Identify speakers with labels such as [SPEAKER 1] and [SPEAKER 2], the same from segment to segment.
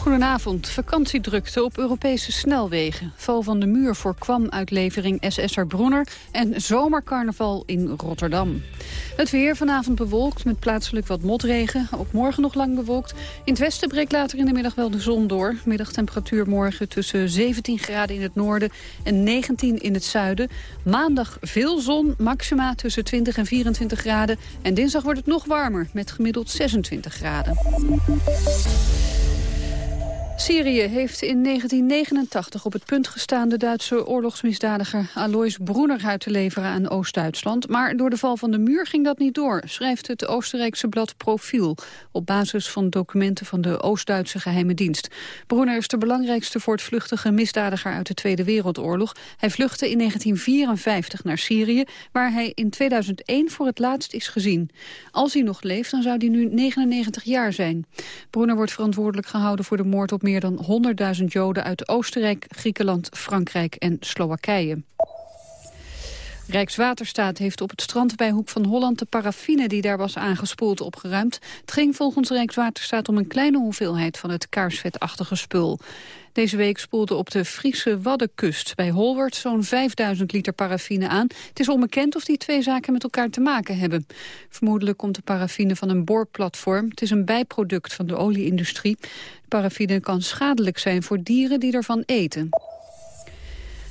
[SPEAKER 1] Goedenavond. Vakantiedrukte op Europese snelwegen. Val van de muur voorkwam uitlevering SSR Broener... en zomercarnaval in Rotterdam. Het weer vanavond bewolkt met plaatselijk wat motregen. Ook morgen nog lang bewolkt. In het westen breekt later in de middag wel de zon door. Middagtemperatuur morgen tussen 17 graden in het noorden... en 19 in het zuiden. Maandag veel zon, maxima tussen 20 en 24 graden. En dinsdag wordt het nog warmer met gemiddeld 26 graden. Syrië heeft in 1989 op het punt gestaan de Duitse oorlogsmisdadiger Alois Broener uit te leveren aan Oost-Duitsland. Maar door de val van de muur ging dat niet door, schrijft het Oostenrijkse blad Profiel, op basis van documenten van de Oost-Duitse geheime dienst. Broener is de belangrijkste voortvluchtige misdadiger uit de Tweede Wereldoorlog. Hij vluchtte in 1954 naar Syrië, waar hij in 2001 voor het laatst is gezien. Als hij nog leeft, dan zou hij nu 99 jaar zijn. Broener wordt verantwoordelijk gehouden voor de moord op meer dan 100.000 Joden uit Oostenrijk, Griekenland, Frankrijk en Slowakije. Rijkswaterstaat heeft op het strand bij Hoek van Holland de paraffine die daar was aangespoeld opgeruimd. Het ging volgens Rijkswaterstaat om een kleine hoeveelheid van het kaarsvetachtige spul. Deze week spoelde op de Friese Waddenkust bij Holwert zo'n 5000 liter paraffine aan. Het is onbekend of die twee zaken met elkaar te maken hebben. Vermoedelijk komt de paraffine van een boorplatform. Het is een bijproduct van de olieindustrie. De paraffine kan schadelijk zijn voor dieren die ervan eten.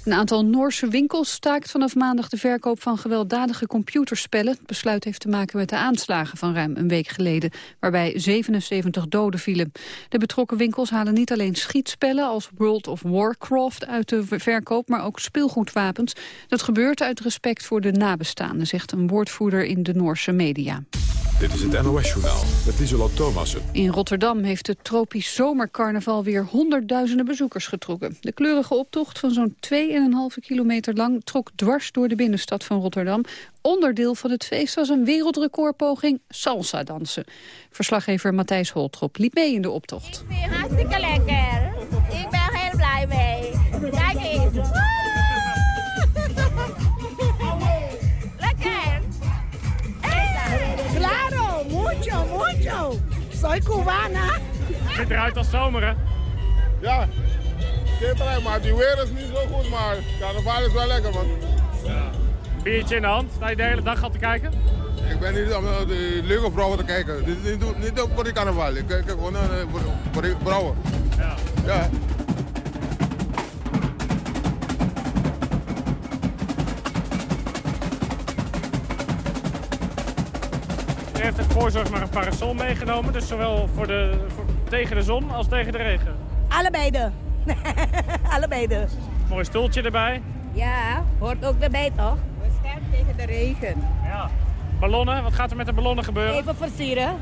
[SPEAKER 1] Een aantal Noorse winkels staakt vanaf maandag de verkoop van gewelddadige computerspellen. Het besluit heeft te maken met de aanslagen van ruim een week geleden, waarbij 77 doden vielen. De betrokken winkels halen niet alleen schietspellen als World of Warcraft uit de verkoop, maar ook speelgoedwapens. Dat gebeurt uit respect voor de nabestaanden, zegt een woordvoerder in de Noorse media.
[SPEAKER 2] Dit is het NOS-journaal met Isola Thomassen.
[SPEAKER 1] In Rotterdam heeft het tropisch zomercarnaval weer honderdduizenden bezoekers getrokken. De kleurige optocht van zo'n 2,5 kilometer lang trok dwars door de binnenstad van Rotterdam. Onderdeel van het feest was een wereldrecordpoging salsa dansen. Verslaggever Matthijs Holtrop liep mee in de optocht.
[SPEAKER 3] Ik vind het hartstikke lekker.
[SPEAKER 4] Soy cubana.
[SPEAKER 5] ziet eruit als zomer, hè?
[SPEAKER 6] Ja, het eruit, maar die weer is niet zo goed, maar carnaval is wel lekker, man.
[SPEAKER 5] Biertje in de hand. Sta je de hele dag al te kijken?
[SPEAKER 6] Ik ben niet om naar de leuke vrouwen te kijken. Dit is niet, niet voor die carnaval. Ik kijk gewoon naar de- voor, voor die vrouwen.
[SPEAKER 5] Ja.
[SPEAKER 6] Ja.
[SPEAKER 5] Heeft het voorzorg maar een parasol meegenomen. Dus zowel voor de, voor, tegen de zon als tegen de regen.
[SPEAKER 4] Allebei de. Allebei de.
[SPEAKER 5] Mooi stoeltje erbij.
[SPEAKER 4] Ja, hoort ook erbij toch? Beschermd tegen de regen.
[SPEAKER 5] Ja. Ballonnen, wat gaat er met de ballonnen gebeuren?
[SPEAKER 4] Even versieren.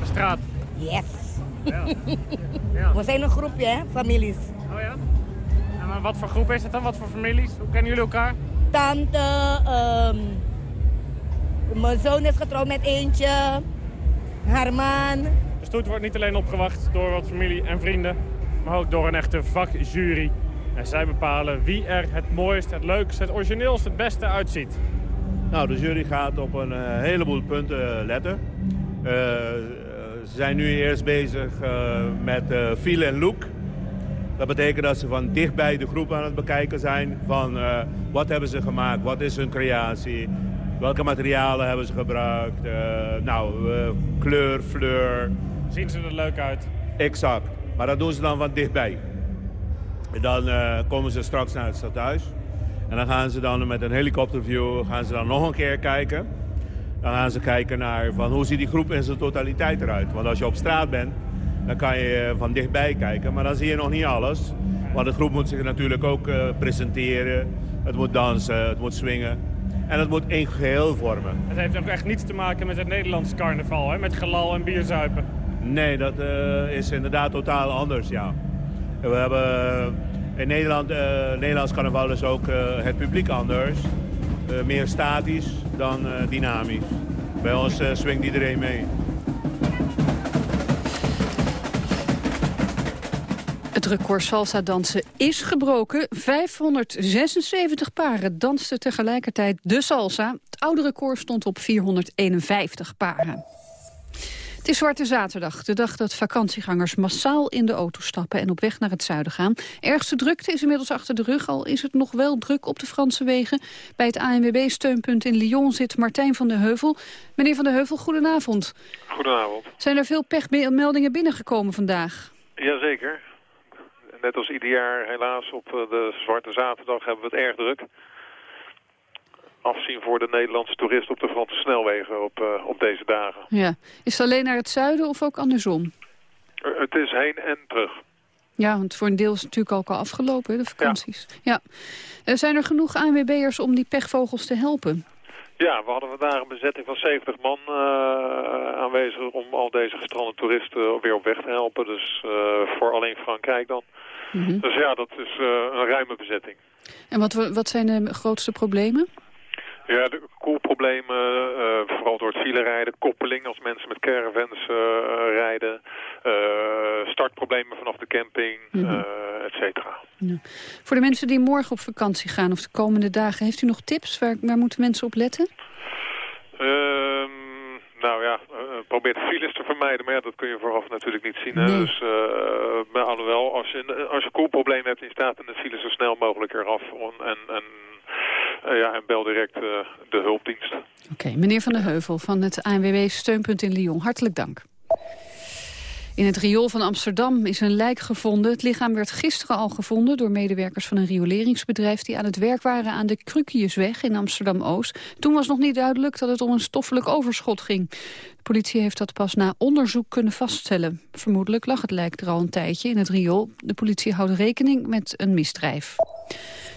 [SPEAKER 5] De straat.
[SPEAKER 4] Yes.
[SPEAKER 5] Ja. ja.
[SPEAKER 4] We zijn een groepje, hè, families.
[SPEAKER 5] Oh ja? En maar wat voor groep is het dan? Wat voor families? Hoe kennen jullie elkaar?
[SPEAKER 4] Tante, ehm, mijn zoon is getrouwd met eentje. Haar man.
[SPEAKER 5] De stoet wordt niet alleen opgewacht door wat familie en vrienden, maar ook door een echte vakjury. En zij bepalen wie er het mooist, het leukst, het origineelst, het beste uitziet.
[SPEAKER 7] Nou, de jury gaat op een eh, heleboel punten letten. Eh, ze zijn nu eerst bezig eh, met eh feel en look. Dat betekent dat ze van dichtbij de groep aan het bekijken zijn. Van eh, wat hebben ze gemaakt, wat is hun creatie, welke materialen hebben ze gebruikt. eh, nou, eh, kleur, fleur,
[SPEAKER 5] Zien ze er leuk uit?
[SPEAKER 7] exact. Maar dat doen ze dan van dichtbij. En dan eh, komen ze straks naar het stadhuis. En dan gaan ze dan met een helikopterview gaan ze dan nog een keer kijken. Dan gaan ze kijken naar van hoe ziet die groep in zijn totaliteit eruit. Want als je op straat bent, dan kan je van dichtbij kijken. Maar dan zie je nog niet alles. Want de groep moet zich natuurlijk ook presenteren. Het moet dansen, het moet swingen. En het moet één geheel vormen.
[SPEAKER 5] Het heeft ook echt niets te maken met het Nederlandse carnaval, hè? met gelal en bierzuipen.
[SPEAKER 7] Nee, dat eh, is inderdaad totaal anders, ja. We hebben eh, in Nederland, eh Nederlands carnaval is ook het publiek anders. Meer statisch dan dynamisch. Bij ons swingt iedereen mee.
[SPEAKER 1] Het record salsa dansen is gebroken. 576 paren dansten tegelijkertijd de salsa. Het oude record stond op 451 paren. Het is Zwarte Zaterdag, de dag dat vakantiegangers massaal in de auto stappen en op weg naar het zuiden gaan. Ergste drukte is inmiddels achter de rug, al is het nog wel druk op de Franse wegen. Bij het ANWB-steunpunt in Lyon zit Martijn van der Heuvel. Meneer van der Heuvel, goedenavond.
[SPEAKER 8] Goedenavond.
[SPEAKER 1] Zijn er veel pechmeldingen binnengekomen vandaag?
[SPEAKER 8] Jazeker. Net als ieder jaar helaas op eh, de Zwarte Zaterdag hebben we het erg druk. Afzien voor de Nederlandse toeristen op de Franse snelwegen op, uh, op deze dagen.
[SPEAKER 1] Ja. Is het alleen naar het zuiden of ook andersom?
[SPEAKER 8] Uh, het is heen en terug.
[SPEAKER 1] Ja, want voor een deel is het natuurlijk ook al afgelopen, de vakanties. Ja. ja. zijn er genoeg ANWB'ers om die pechvogels te helpen?
[SPEAKER 8] Ja, we hadden vandaag een bezetting van 70 man uh, aanwezig om al deze gestrande toeristen weer op weg te helpen. Dus uh, voor alleen Frankrijk dan. Mm -hmm. Dus ja, dat is uh, een ruime bezetting.
[SPEAKER 1] En wat, wat zijn de grootste problemen?
[SPEAKER 8] Ja, de koelproblemen, vooral door het filerijden, koppeling als mensen met caravans rijden, startproblemen vanaf de camping, mm -hmm. et cetera.
[SPEAKER 1] Ja. Voor de mensen die morgen op vakantie gaan of de komende dagen, heeft u nog tips? Waar, waar moeten mensen op letten?
[SPEAKER 8] Nou ja, uh, probeer de files te vermijden, maar ja, dat kun je vooraf natuurlijk niet zien. Hè?
[SPEAKER 1] Nee.
[SPEAKER 8] Dus, uh, maar alhoewel, als je, als je koelprobleem hebt, je staat in de file zo snel mogelijk eraf en, en, uh, ja, en bel direct de hulpdienst.
[SPEAKER 1] Oké, okay, meneer Van der Heuvel van het ANWB Steunpunt in Lyon, hartelijk dank. In het riool van Amsterdam is een lijk gevonden. Het lichaam werd gisteren al gevonden door medewerkers van een rioleringsbedrijf... die aan het werk waren aan de Krukiusweg in Amsterdam-Oost. Toen was nog niet duidelijk dat het om een stoffelijk overschot ging. De politie heeft dat pas na onderzoek kunnen vaststellen. Vermoedelijk lag het lijk er al een tijdje in het riool. De politie houdt rekening met een misdrijf.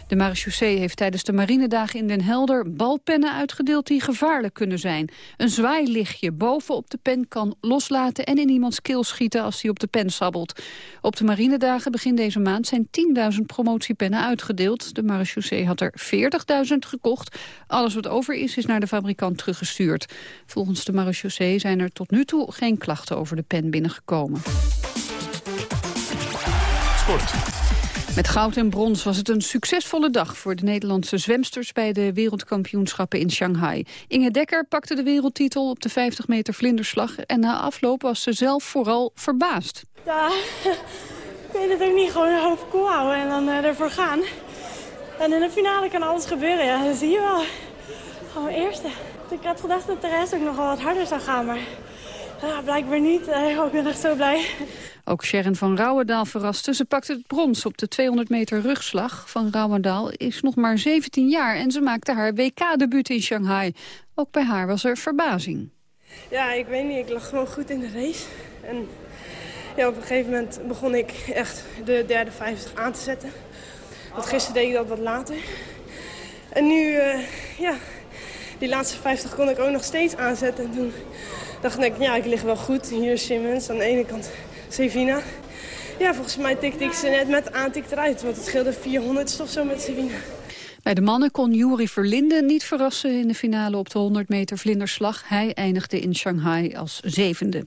[SPEAKER 1] De marechaussee heeft tijdens de marinedagen in Den Helder balpennen uitgedeeld die gevaarlijk kunnen zijn. Een zwaailichtje bovenop de pen kan loslaten en in iemands keel schieten als hij op de pen sabbelt. Op de marinedagen begin deze maand zijn 10.000 promotiepennen uitgedeeld. De marechaussee had er 40.000 gekocht. Alles wat over is, is naar de fabrikant teruggestuurd. Volgens de marechaussee zijn er tot nu toe geen klachten over de pen binnengekomen.
[SPEAKER 2] Sport.
[SPEAKER 1] Met goud en brons was het een succesvolle dag voor de Nederlandse zwemsters bij de wereldkampioenschappen in Shanghai. Inge Dekker pakte de wereldtitel op de 50 meter vlinderslag en na afloop was ze zelf vooral verbaasd.
[SPEAKER 9] Ja, ik weet het ook niet. Gewoon een hoofd koel houden en dan uh, ervoor gaan. En in de finale kan alles gebeuren, ja, dat zie je wel. Gewoon eerste. Ik had gedacht dat de rest ook nog wel wat harder zou gaan, maar ja, blijkbaar niet. Uh, ik ben echt zo blij.
[SPEAKER 1] Ook Sharon van Rouwendaal verraste. Ze pakte het brons op de 200 meter rugslag. Van Rouwendaal is nog maar 17 jaar en ze maakte haar WK-debuut in Shanghai. Ook bij haar was er verbazing.
[SPEAKER 9] Ja, ik weet niet. Ik lag gewoon goed in de race. En ja, op een gegeven moment begon ik echt de derde 50 aan te zetten. Want gisteren deed ik dat wat later. En nu, uh, ja, die laatste 50 kon ik ook nog steeds aanzetten. En toen dacht ik, ja, ik lig wel goed. Hier Simmons aan de ene kant. Sevina. Ja, volgens mij tikte ik ze net met aantik eruit. Want het scheelde 400 of zo met Sevina.
[SPEAKER 1] Bij de mannen kon Juri Verlinde niet verrassen in de finale op de 100 meter vlinderslag. Hij eindigde in Shanghai als zevende.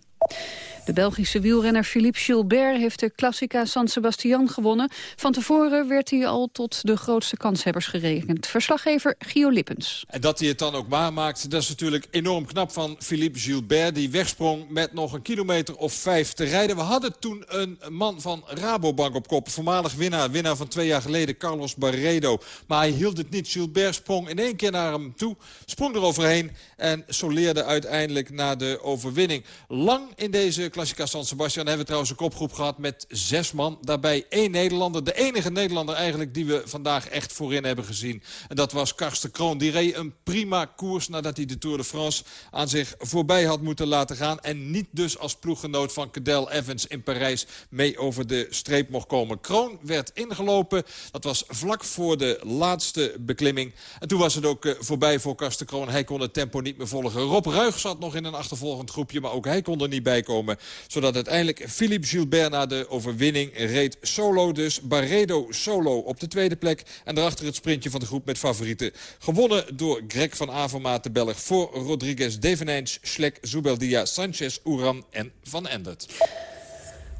[SPEAKER 1] De Belgische wielrenner Philippe Gilbert heeft de Classica San Sebastian gewonnen. Van tevoren werd hij al tot de grootste kanshebbers gerekend. Verslaggever Gio Lippens.
[SPEAKER 10] En dat hij het dan ook waarmaakt, dat is natuurlijk enorm knap van Philippe Gilbert. Die wegsprong met nog een kilometer of vijf te rijden. We hadden toen een man van Rabobank op kop. Voormalig winnaar, winnaar van twee jaar geleden, Carlos Barredo. Maar hij hield het niet. Gilbert sprong in één keer naar hem toe. Sprong er overheen en soleerde uiteindelijk naar de overwinning. Lang in deze Classica San Sebastian hebben we trouwens een kopgroep gehad met zes man. Daarbij één Nederlander. De enige Nederlander eigenlijk die we vandaag echt voorin hebben gezien. En dat was Karsten Kroon. Die reed een prima koers nadat hij de Tour de France aan zich voorbij had moeten laten gaan. En niet dus als ploeggenoot van Cadel Evans in Parijs mee over de streep mocht komen. Kroon werd ingelopen. Dat was vlak voor de laatste beklimming. En toen was het ook voorbij voor Karsten Kroon. Hij kon het tempo niet meer volgen. Rob Ruig zat nog in een achtervolgend groepje. Maar ook hij kon er niet bij komen zodat uiteindelijk Philippe Gilbert na de overwinning reed solo. Dus Barredo solo op de tweede plek. En daarachter het sprintje van de groep met favorieten. Gewonnen door Greg van Avermaat, de Belg. Voor Rodriguez, Devenijns, Schlek, Zubeldia, Sanchez, Oeran en Van Endert.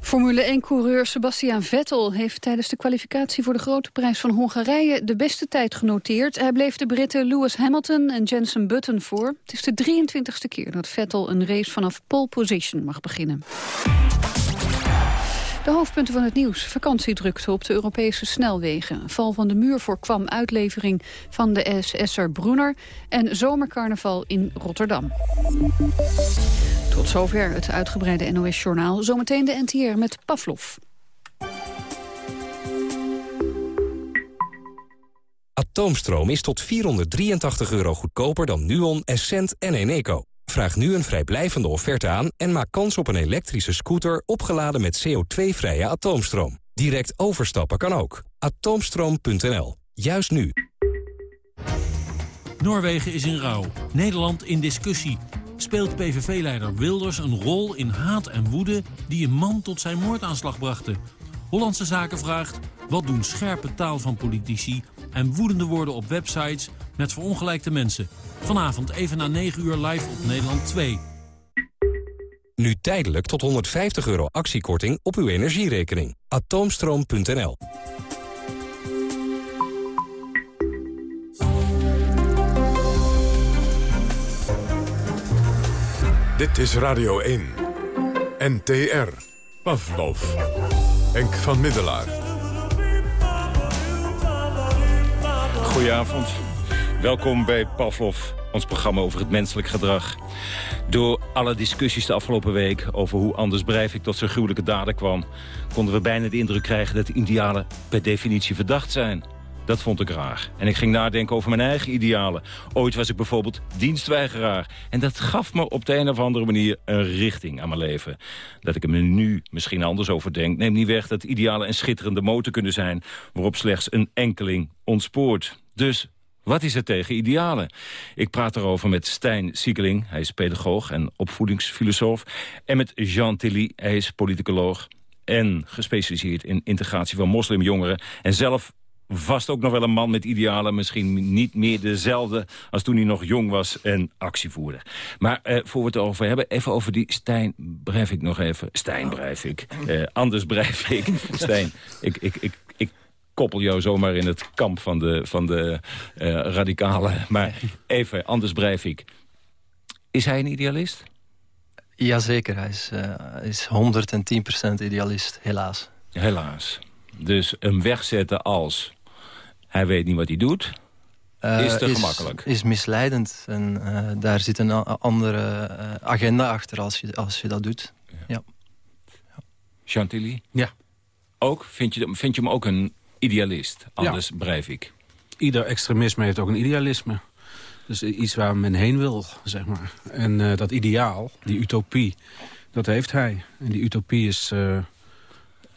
[SPEAKER 1] Formule 1-coureur Sebastian Vettel heeft tijdens de kwalificatie voor de grote prijs van Hongarije de beste tijd genoteerd. Hij bleef de Britten Lewis Hamilton en Jensen Button voor. Het is de 23e keer dat Vettel een race vanaf pole position mag beginnen. De hoofdpunten van het nieuws. Vakantiedrukte op de Europese snelwegen. Val van de muur voorkwam uitlevering van de SS'er Brunner. En zomercarnaval in Rotterdam. Tot zover het uitgebreide NOS-journaal. Zometeen de NTR met Pavlov.
[SPEAKER 11] Atoomstroom is tot 483 euro goedkoper dan Nuon, Essent en Eneco. Vraag nu een vrijblijvende offerte aan en maak kans op een elektrische scooter opgeladen met CO2-vrije atoomstroom. Direct overstappen kan ook. Atoomstroom.nl. Juist nu.
[SPEAKER 12] Noorwegen is in rouw. Nederland in discussie. Speelt PVV-leider Wilders een rol in haat en woede... die een man tot zijn moordaanslag brachten? Hollandse Zaken vraagt... wat doen scherpe taal van politici... en woedende woorden op websites met verongelijkte mensen? Vanavond even na 9 uur live op Nederland 2.
[SPEAKER 11] Nu tijdelijk tot 150 euro actiekorting op uw energierekening. Atoomstroom.nl
[SPEAKER 2] Dit is Radio 1. NTR. Pavlov. Henk van Middelaar.
[SPEAKER 13] Goedenavond. Welkom bij Pavlov, ons programma over het menselijk gedrag. Door alle discussies de afgelopen week over hoe Anders Breivik tot zijn gruwelijke daden kwam... konden we bijna de indruk krijgen dat idealen per definitie verdacht zijn. Dat vond ik raar. En ik ging nadenken over mijn eigen idealen. Ooit was ik bijvoorbeeld dienstweigeraar. En dat gaf me op de een of andere manier een richting aan mijn leven. Dat ik er nu misschien anders over denk... neemt niet weg dat idealen een schitterende motor kunnen zijn... waarop slechts een enkeling ontspoort. Dus wat is er tegen idealen? Ik praat erover met Stijn Siekeling, hij is pedagoog en opvoedingsfilosoof. En met Jean Tilly, hij is politicoloog en gespecialiseerd in integratie van moslimjongeren. En zelf vast ook nog wel een man met idealen. Misschien niet meer dezelfde als toen hij nog jong was en actievoerder. Maar eh, voor we het over hebben, even over die Stijn Breivik nog even. Stijn Breivik. Eh, Anders Breivik. Stijn, ik, ik, ik, ik koppel jou zomaar in het kamp van de, van de uh, radicalen. Maar even, Anders Breivik. Is hij een idealist?
[SPEAKER 14] Jazeker, hij is, uh, is 110% idealist, helaas.
[SPEAKER 13] Helaas. Dus hem wegzetten als hij weet niet wat hij doet, uh, is te gemakkelijk.
[SPEAKER 14] Is misleidend. En uh, daar zit een andere uh, agenda achter als je, als je dat doet. Ja.
[SPEAKER 13] ja. Chantilly?
[SPEAKER 15] Ja.
[SPEAKER 13] Ook? Vind je, vind je hem ook een idealist? Anders ja. Breivik.
[SPEAKER 15] Ieder extremisme heeft ook een idealisme. Dus iets waar men heen wil, zeg maar. En dat ideaal, die utopie, dat heeft hij. En die utopie is...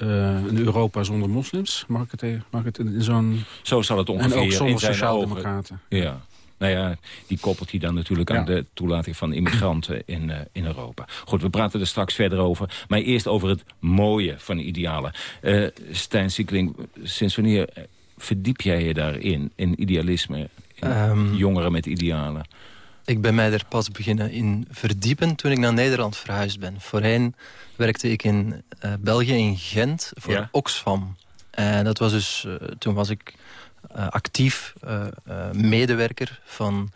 [SPEAKER 15] Uh, een Europa zonder moslims. Mag ik het, even, mag ik het in zo'n...
[SPEAKER 13] Zo zal het ongeveer
[SPEAKER 15] en ook zonder sociaaldemocraten.
[SPEAKER 13] Ja. Nou ja, die koppelt hij dan natuurlijk ja. aan de toelating van immigranten in, uh, in Europa. Goed, we praten er straks verder over. Maar eerst over het mooie van idealen. Uh, Stijn Siekling, sinds wanneer verdiep jij je daarin? In idealisme, in um, jongeren met idealen?
[SPEAKER 14] Ik ben mij er pas beginnen in verdiepen toen ik naar Nederland verhuisd ben. Voorheen werkte ik in uh, België, in Gent, voor ja. Oxfam. En dat was dus, uh, toen was ik uh, actief medewerker van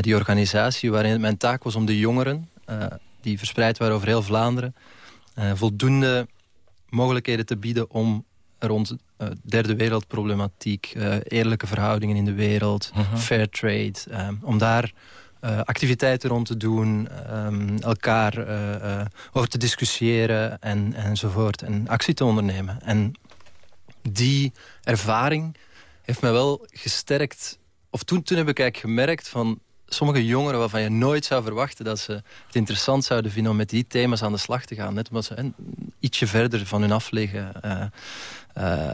[SPEAKER 14] die organisatie... waarin mijn taak was om de jongeren, die verspreid waren over heel Vlaanderen... voldoende mogelijkheden te bieden om rond derde wereldproblematiek... eerlijke verhoudingen in de wereld, -huh. fair trade... om daar uh, activiteiten rond te doen, um, elkaar uh, uh, over te discussiëren en, enzovoort. En actie te ondernemen. En die ervaring heeft mij wel gesterkt. Of toen, toen heb ik eigenlijk gemerkt van sommige jongeren waarvan je nooit zou verwachten dat ze het interessant zouden vinden om met die thema's aan de slag te gaan. Net omdat ze ietsje verder van hun af liggen. Uh,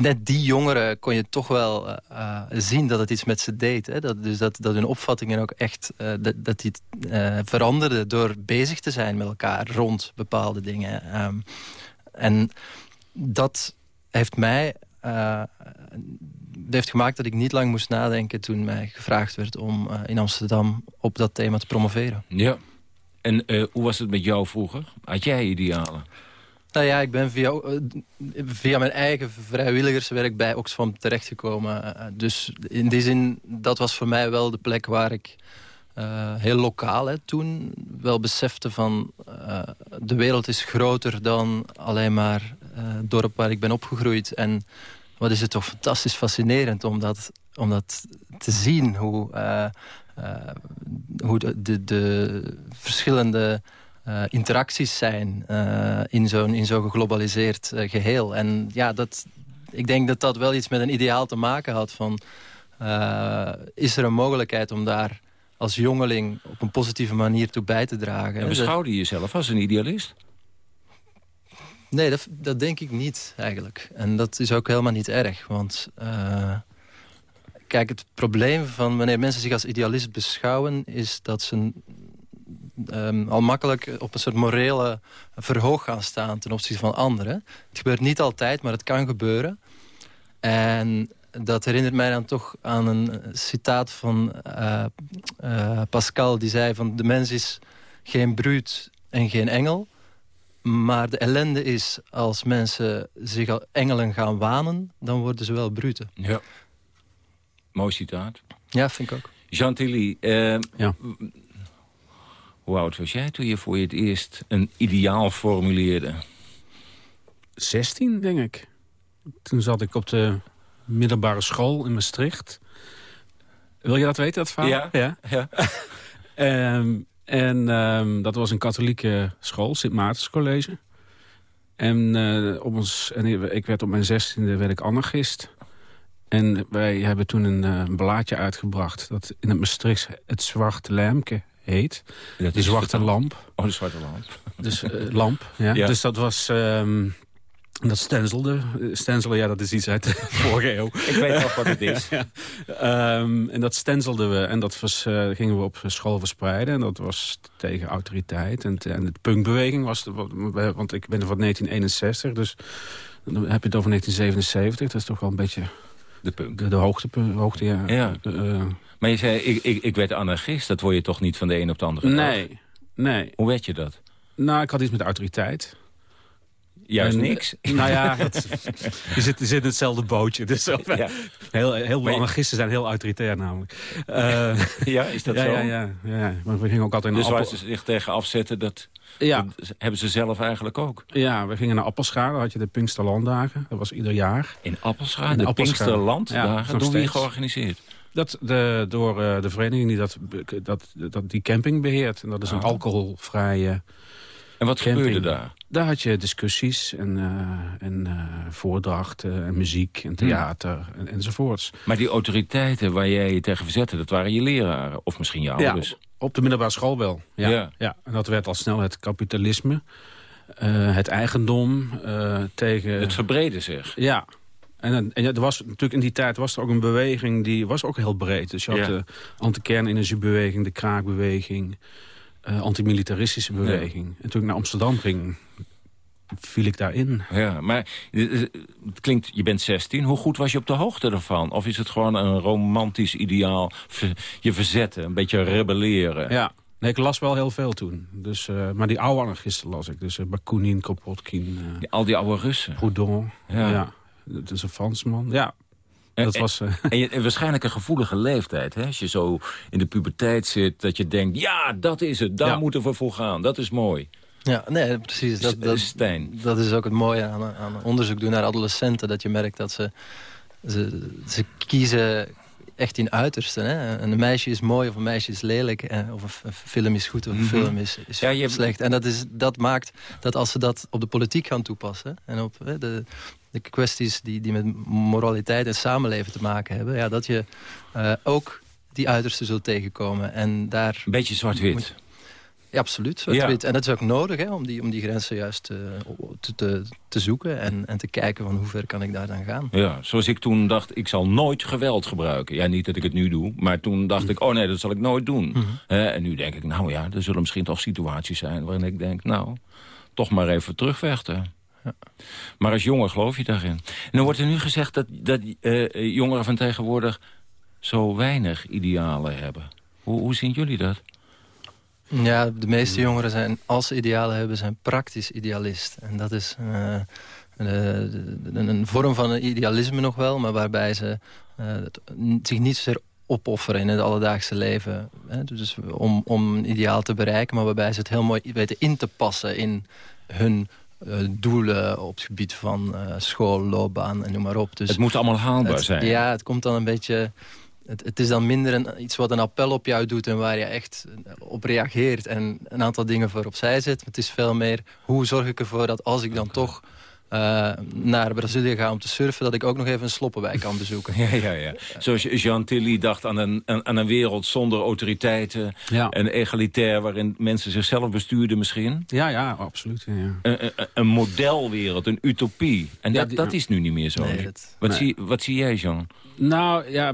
[SPEAKER 14] net die jongeren kon je toch wel uh, zien dat het iets met ze deed. Hè? Dat, dus dat, dat hun opvattingen ook echt dat, dat die veranderden door bezig te zijn met elkaar rond bepaalde dingen. Um, en dat heeft mij heeft gemaakt dat ik niet lang moest nadenken... toen mij gevraagd werd om in Amsterdam op dat thema te promoveren.
[SPEAKER 13] Ja. En hoe was het met jou vroeger? Had jij idealen?
[SPEAKER 14] Nou ja, ik ben via, eh, via mijn eigen vrijwilligerswerk bij Oxfam terechtgekomen. Uh, dus in die zin, dat was voor mij wel de plek waar ik heel lokaal hè, toen wel besefte van... de wereld is groter dan alleen maar het dorp waar ik ben opgegroeid. En wat is het toch fantastisch fascinerend om dat, om dat te zien. Hoe, hoe de, de verschillende uh, interacties zijn uh, in zo'n zo geglobaliseerd uh, geheel. En ja, dat, ik denk dat dat wel iets met een ideaal te maken had van... is er een mogelijkheid om daar als jongeling op een positieve manier toe bij te dragen.
[SPEAKER 13] En beschouwde je jezelf als een idealist?
[SPEAKER 14] Nee, dat, dat denk ik niet eigenlijk. En dat is ook helemaal niet erg. Want kijk, het probleem van wanneer mensen zich als idealist beschouwen... is dat ze um, al makkelijk op een soort morele verhoog gaan staan ten opzichte van anderen. Het gebeurt niet altijd, maar het kan gebeuren. En dat herinnert mij dan toch aan een citaat van uh, uh, Pascal. Die zei van de mens is geen bruut en geen engel. Maar de ellende is als mensen zich al engelen gaan wanen... dan worden ze wel bruten.
[SPEAKER 13] Ja. Mooi citaat.
[SPEAKER 14] Ja, vind ik ook.
[SPEAKER 13] Jean Tilly, uh, ja. Hoe oud was jij toen je voor je het eerst een ideaal formuleerde?
[SPEAKER 15] 16, denk ik. Toen zat ik op de middelbare school in Maastricht. Wil je dat weten, dat verhaal?
[SPEAKER 13] Ja. ja. ja.
[SPEAKER 15] Ehm, en um, dat was een katholieke school, Sint Maartenscollege. En, uh, op ons, en ik werd op mijn zestiende werd ik anarchist. En wij hebben toen een uh, blaadje uitgebracht... dat in het Maastricht het Zwarte Lamke heet. Dat de zwarte lamp.
[SPEAKER 13] Oh, de zwarte lamp.
[SPEAKER 15] Dus uh, lamp, ja. Dus dat was... Um, dat stenzelde. Stenzelen, ja, dat is iets uit de vorige eeuw.
[SPEAKER 13] Ik weet nog wat het is. ja.
[SPEAKER 15] um, en dat stenzelden we en dat was, uh, gingen we op school verspreiden. En dat was tegen autoriteit. En, en de punkbeweging was... want ik ben van 1961, dus dan heb je het over 1977. Dat is toch wel een beetje...
[SPEAKER 13] De punk.
[SPEAKER 15] De, de hoogte, hoogte, ja.
[SPEAKER 13] ja. Uh, maar je zei, ik, ik, ik werd anarchist. Dat word je toch niet van de een op de andere
[SPEAKER 15] Nee,
[SPEAKER 13] dag?
[SPEAKER 15] nee.
[SPEAKER 13] Hoe werd je dat?
[SPEAKER 15] Nou, ik had iets met autoriteit.
[SPEAKER 13] Juist niks?
[SPEAKER 15] Nou ja, het, je, zit, je zit in hetzelfde bootje. Dus ja. heel, heel veel anarchisten zijn heel autoritair namelijk.
[SPEAKER 13] Uh, ja, is dat
[SPEAKER 15] ja,
[SPEAKER 13] zo?
[SPEAKER 15] Ja, ja, ja. Maar we gingen ook altijd
[SPEAKER 13] dus
[SPEAKER 15] naar
[SPEAKER 13] waar ze zich tegen afzetten, dat,
[SPEAKER 15] ja.
[SPEAKER 13] dat hebben ze zelf eigenlijk ook?
[SPEAKER 15] Ja, we gingen naar Appelschaar. Daar had je de Pinksterlanddagen. Dat was ieder jaar.
[SPEAKER 13] In Appelschaar? De Pinksterlanddagen? Ja, Door wie georganiseerd?
[SPEAKER 15] Dat de, door uh, de vereniging die dat, dat, dat die camping beheert. En dat is een oh. alcoholvrije
[SPEAKER 13] En wat
[SPEAKER 15] camping.
[SPEAKER 13] gebeurde daar?
[SPEAKER 15] Daar had je discussies en, uh, en uh, voordrachten en muziek en theater hmm. en, enzovoorts.
[SPEAKER 13] Maar die autoriteiten waar jij je tegen verzette, dat waren je leraren? Of misschien je ouders?
[SPEAKER 15] Ja, op de middelbare school wel. Ja, ja. ja. En dat werd al snel het kapitalisme, het eigendom tegen...
[SPEAKER 13] Het verbreden zich.
[SPEAKER 15] Ja, en, en er was natuurlijk in die tijd was er ook een beweging die was ook heel breed. Dus je had ja. de anti-kernenergiebeweging, de kraakbeweging, antimilitaristische beweging. Ja. En toen ik naar Amsterdam ging, viel ik daarin.
[SPEAKER 13] Ja, maar het klinkt, je bent 16. Hoe goed was je op de hoogte ervan? Of is het gewoon een romantisch ideaal, je verzetten, een beetje rebelleren?
[SPEAKER 15] Ja, Nee, ik las wel heel veel toen. Dus, uh, maar die oude anarchisten las ik. Dus uh, Bakunin, Kropotkin. Uh,
[SPEAKER 13] al die oude Russen.
[SPEAKER 15] Proudhon. Ja. ja. Het is een Fransman. Ja, dat
[SPEAKER 13] en,
[SPEAKER 15] was, uh...
[SPEAKER 13] en, je, en, waarschijnlijk een gevoelige leeftijd. Hè? Als je zo in de puberteit zit, dat je denkt... ja, dat is het, daar ja. moeten we voor gaan. Dat is mooi.
[SPEAKER 14] Ja, nee, precies. Dat, dat,
[SPEAKER 13] Stijn.
[SPEAKER 14] dat is ook het mooie aan, aan onderzoek doen naar adolescenten. Dat je merkt dat ze, ze, ze kiezen echt in uitersten. Hè? Een meisje is mooi of een meisje is lelijk. Eh, of een film is goed of een mm -hmm. film is, is ja, je... slecht. En dat, is, dat maakt dat als ze dat op de politiek gaan toepassen... en op hè, de, de kwesties die, die met moraliteit en samenleven te maken hebben... Ja, dat je uh, ook die uitersten zult tegenkomen. En daar
[SPEAKER 13] Een beetje zwart-wit.
[SPEAKER 14] Ja, absoluut. Zwart-wit. Ja. En dat is ook nodig hè, om, die, om die grenzen juist uh, te, te, te, zoeken... En, en te kijken van hoe ver kan ik daar dan gaan.
[SPEAKER 13] Ja, zoals ik toen dacht, ik zal nooit geweld gebruiken. Ja, niet dat ik het nu doe, maar toen dacht ik... oh nee, dat zal ik nooit doen. Mm -hmm. uh, en nu denk ik, nou ja, er zullen misschien toch situaties zijn... waarin ik denk, nou, toch maar even terugvechten. Ja. Maar als jongen geloof je daarin. En dan wordt er nu gezegd dat, dat uh, jongeren van tegenwoordig... zo weinig idealen hebben. Hoe, hoe zien jullie dat?
[SPEAKER 14] Ja, de meeste jongeren zijn, als ze idealen hebben, zijn praktisch idealist. En dat is uh, een, een, vorm van idealisme nog wel, maar waarbij ze uh, zich niet zozeer opofferen in het alledaagse leven. Hè? Dus om, om een ideaal te bereiken, maar waarbij ze het heel mooi weten in te passen in hun uh, doelen op het gebied van uh, school, loopbaan en noem maar op.
[SPEAKER 13] Dus het moet allemaal haalbaar
[SPEAKER 14] het,
[SPEAKER 13] zijn.
[SPEAKER 14] Ja, het komt dan een beetje... Het, het is dan minder een, iets wat een appel op jou doet... en waar je echt op reageert en een aantal dingen voor opzij zet. Het is veel meer, hoe zorg ik ervoor dat als ik dan toch naar Brazilië ga om te surfen... dat ik ook nog even een sloppenwijk kan bezoeken.
[SPEAKER 13] Ja, ja, ja. Zoals Jean Tilly dacht aan een, aan een wereld zonder autoriteiten...
[SPEAKER 15] Ja.
[SPEAKER 13] en egalitair waarin mensen zichzelf bestuurden misschien.
[SPEAKER 15] Ja, ja, absoluut. Ja.
[SPEAKER 13] Een, een, een, modelwereld, een utopie. En
[SPEAKER 15] Ja,
[SPEAKER 13] dat,
[SPEAKER 15] die-
[SPEAKER 13] dat is nu niet meer zo.
[SPEAKER 14] Nee, dat-
[SPEAKER 13] wat,
[SPEAKER 15] Nee.
[SPEAKER 13] Zie, wat zie jij, Jean?
[SPEAKER 15] Nou, ja...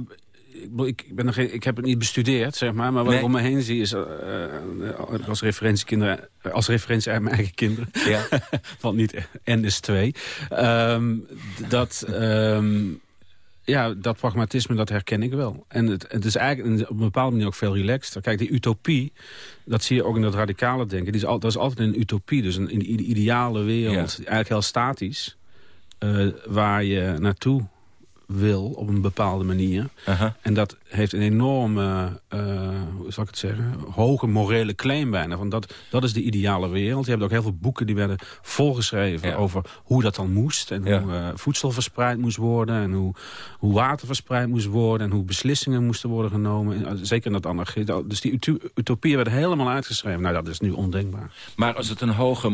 [SPEAKER 15] Ik, ik, ben nog geen, ik heb het niet bestudeerd, zeg maar. Maar wat
[SPEAKER 13] Nee.
[SPEAKER 15] ik om me heen zie is... eh, eh, als, referentiekinderen, als referentie uit mijn eigen kinderen.
[SPEAKER 13] Ja.
[SPEAKER 15] Want niet N is 2. Ehm, dat... ehm, ja, dat pragmatisme, dat herken ik wel. En het, het is eigenlijk op een bepaalde manier ook veel relaxter. Kijk, die utopie, dat zie je ook in dat radicale denken. Die is al, dat is altijd een utopie, dus een, een ide- ideale wereld.
[SPEAKER 13] Ja.
[SPEAKER 15] Eigenlijk heel statisch. eh, waar je naartoe wil op een bepaalde manier.
[SPEAKER 13] Aha.
[SPEAKER 15] En dat heeft een enorme, eh, hoe zal ik het zeggen, hoge morele claim bijna. Van dat, dat is de ideale wereld. Je hebt ook heel veel boeken die werden volgeschreven
[SPEAKER 13] Ja.
[SPEAKER 15] over hoe dat dan moest. En
[SPEAKER 13] Ja.
[SPEAKER 15] hoe eh, voedsel verspreid moest worden. En hoe, hoe water verspreid moest worden. En hoe beslissingen moesten worden genomen. En, eh, Zeker in dat anarchie. Dus die utopieën werden helemaal uitgeschreven. Nou, dat is nu ondenkbaar.
[SPEAKER 13] Maar als het een hoge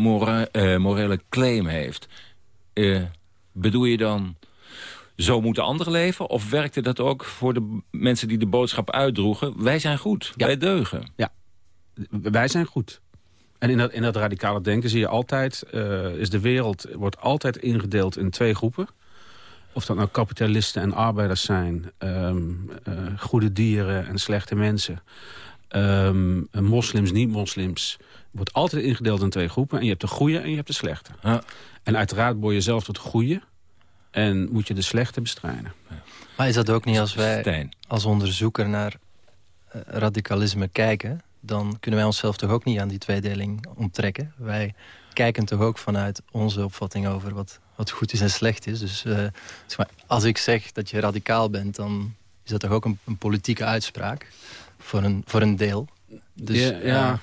[SPEAKER 13] morele claim heeft... bedoel je dan... Zo moeten anderen leven? Of werkte dat ook voor de mensen die de boodschap uitdroegen? Wij zijn goed, wij deugen.
[SPEAKER 15] wij zijn goed. En in dat, in dat radicale denken zie je altijd... eh, is de wereld wordt altijd ingedeeld in twee groepen. Of dat nou kapitalisten en arbeiders zijn... ehm, eh, goede dieren en slechte mensen... ehm, moslims, niet-moslims... wordt altijd ingedeeld in twee groepen. En je hebt de goede en je hebt de slechte.
[SPEAKER 13] Ja.
[SPEAKER 15] En uiteraard boor je zelf tot goede... en moet je de slechte bestrijden.
[SPEAKER 14] Maar is dat ook niet als wij
[SPEAKER 13] Stijn.
[SPEAKER 14] als onderzoeker naar eh, radicalisme kijken... dan kunnen wij onszelf toch ook niet aan die tweedeling onttrekken. Wij kijken toch ook vanuit onze opvatting over wat, wat goed is en slecht is. Dus eh, zeg maar, als ik zeg dat je radicaal bent... dan is dat toch ook een, een politieke uitspraak voor een, voor een deel. Dus
[SPEAKER 15] Ja, ja.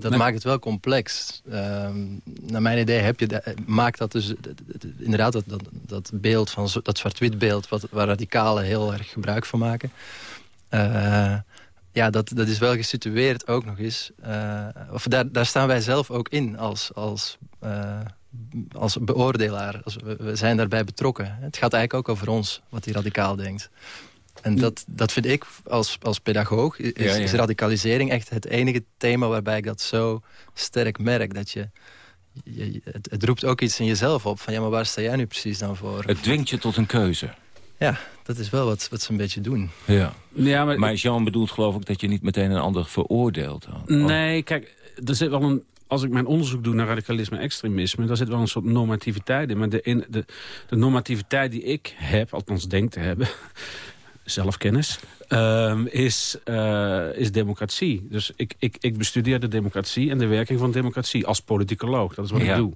[SPEAKER 14] Dat
[SPEAKER 15] Nee.
[SPEAKER 14] maakt het wel complex. Ehm, naar mijn idee heb je, da- maakt dat dus inderdaad dat, dat, dat beeld van dat zwart-wit beeld, wat, waar radicalen heel erg gebruik van maken. Eh, ja, dat, dat is wel gesitueerd ook nog eens. Eh, of daar, daar staan wij zelf ook in als, als, eh, als beoordelaar. Als, we zijn daarbij betrokken. Het gaat eigenlijk ook over ons, wat die radicaal denkt. En dat, dat vind ik als, als pedagoog, is,
[SPEAKER 13] Ja, ja.
[SPEAKER 14] is radicalisering echt het enige thema waarbij ik dat zo sterk merk. Dat je, je- het, het roept ook iets in jezelf op. Van ja, maar waar sta jij nu precies dan voor?
[SPEAKER 13] Het dwingt je tot een keuze.
[SPEAKER 14] Ja, dat is wel wat, wat ze een beetje doen.
[SPEAKER 13] Ja.
[SPEAKER 15] Ja, maar,
[SPEAKER 13] Maar Jean bedoelt geloof ik dat je niet meteen een ander veroordeelt. dan. Oh.
[SPEAKER 15] Nee, kijk, er zit wel een... Als ik mijn onderzoek doe naar radicalisme en extremisme... daar zit wel een soort normativiteit in. Maar de, in, de, de normativiteit die ik heb, althans denk te hebben... zelfkennis, ehm, is, eh, is democratie. Dus ik, ik, ik bestudeer de democratie en de werking van democratie als politicoloog. Dat is wat
[SPEAKER 13] Ja.
[SPEAKER 15] ik doe.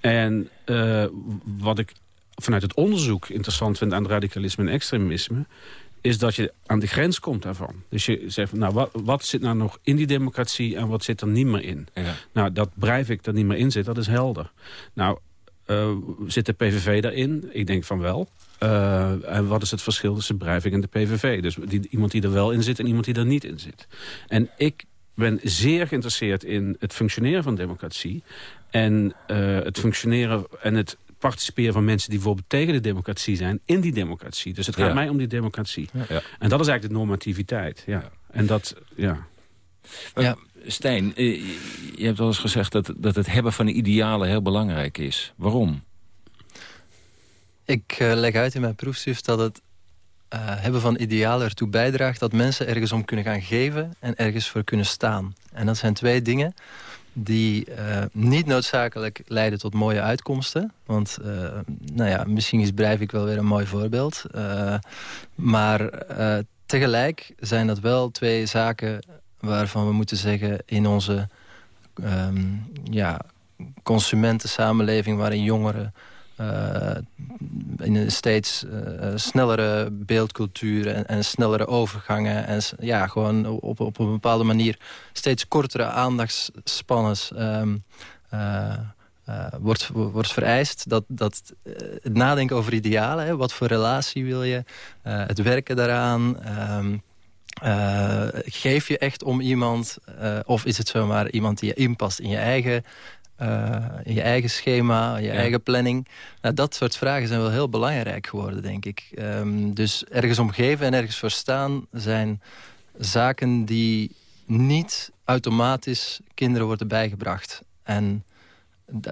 [SPEAKER 15] En eh, wat ik vanuit het onderzoek interessant vind aan radicalisme en extremisme... is dat je aan de grens komt daarvan. Dus je zegt, nou, wat, wat zit nou nog in die democratie en wat zit er niet meer in?
[SPEAKER 13] Ja.
[SPEAKER 15] Nou, dat Breivik er niet meer in zit, dat is helder. Nou, eh, zit de PVV daarin? Ik denk van wel. Eh, en wat is het verschil tussen Breivik en de PVV? Dus die, iemand die er wel in zit en iemand die er niet in zit. En ik ben zeer geïnteresseerd in het functioneren van democratie. En eh, het functioneren en het participeren van mensen die bijvoorbeeld tegen de democratie zijn... in die democratie. Dus het gaat
[SPEAKER 13] Ja.
[SPEAKER 15] mij om die democratie.
[SPEAKER 13] Ja.
[SPEAKER 15] En dat is eigenlijk de normativiteit. Ja. En dat, ja.
[SPEAKER 14] Ja.
[SPEAKER 13] Stijn, eh, je hebt wel eens gezegd dat, dat het hebben van idealen heel belangrijk is. Waarom?
[SPEAKER 14] Ik eh, leg uit in mijn proefschrift dat het eh, hebben van idealen ertoe bijdraagt... dat mensen ergens om kunnen gaan geven en ergens voor kunnen staan. En dat zijn twee dingen die niet noodzakelijk leiden tot mooie uitkomsten. Want nou ja, misschien is Breivik wel weer een mooi voorbeeld. Maar tegelijk zijn dat wel twee zaken waarvan we moeten zeggen in onze ehm, ja, consumentensamenleving... waarin jongeren uh, in een steeds uh, snellere beeldcultuur en, en, snellere overgangen... en ja, gewoon op, op een bepaalde manier steeds kortere aandachtsspannes... Um, uh, wordt, wordt vereist. Dat, dat, het nadenken over idealen, wat voor relatie wil je, het werken daaraan... Um, geef je echt om iemand, of is het zomaar iemand die je inpast in je eigen uh, je eigen schema, je eigen planning. Nou, dat soort vragen zijn wel heel belangrijk geworden, denk ik. Um, dus ergens omgeven en ergens voor staan zijn zaken die niet automatisch kinderen worden bijgebracht. En,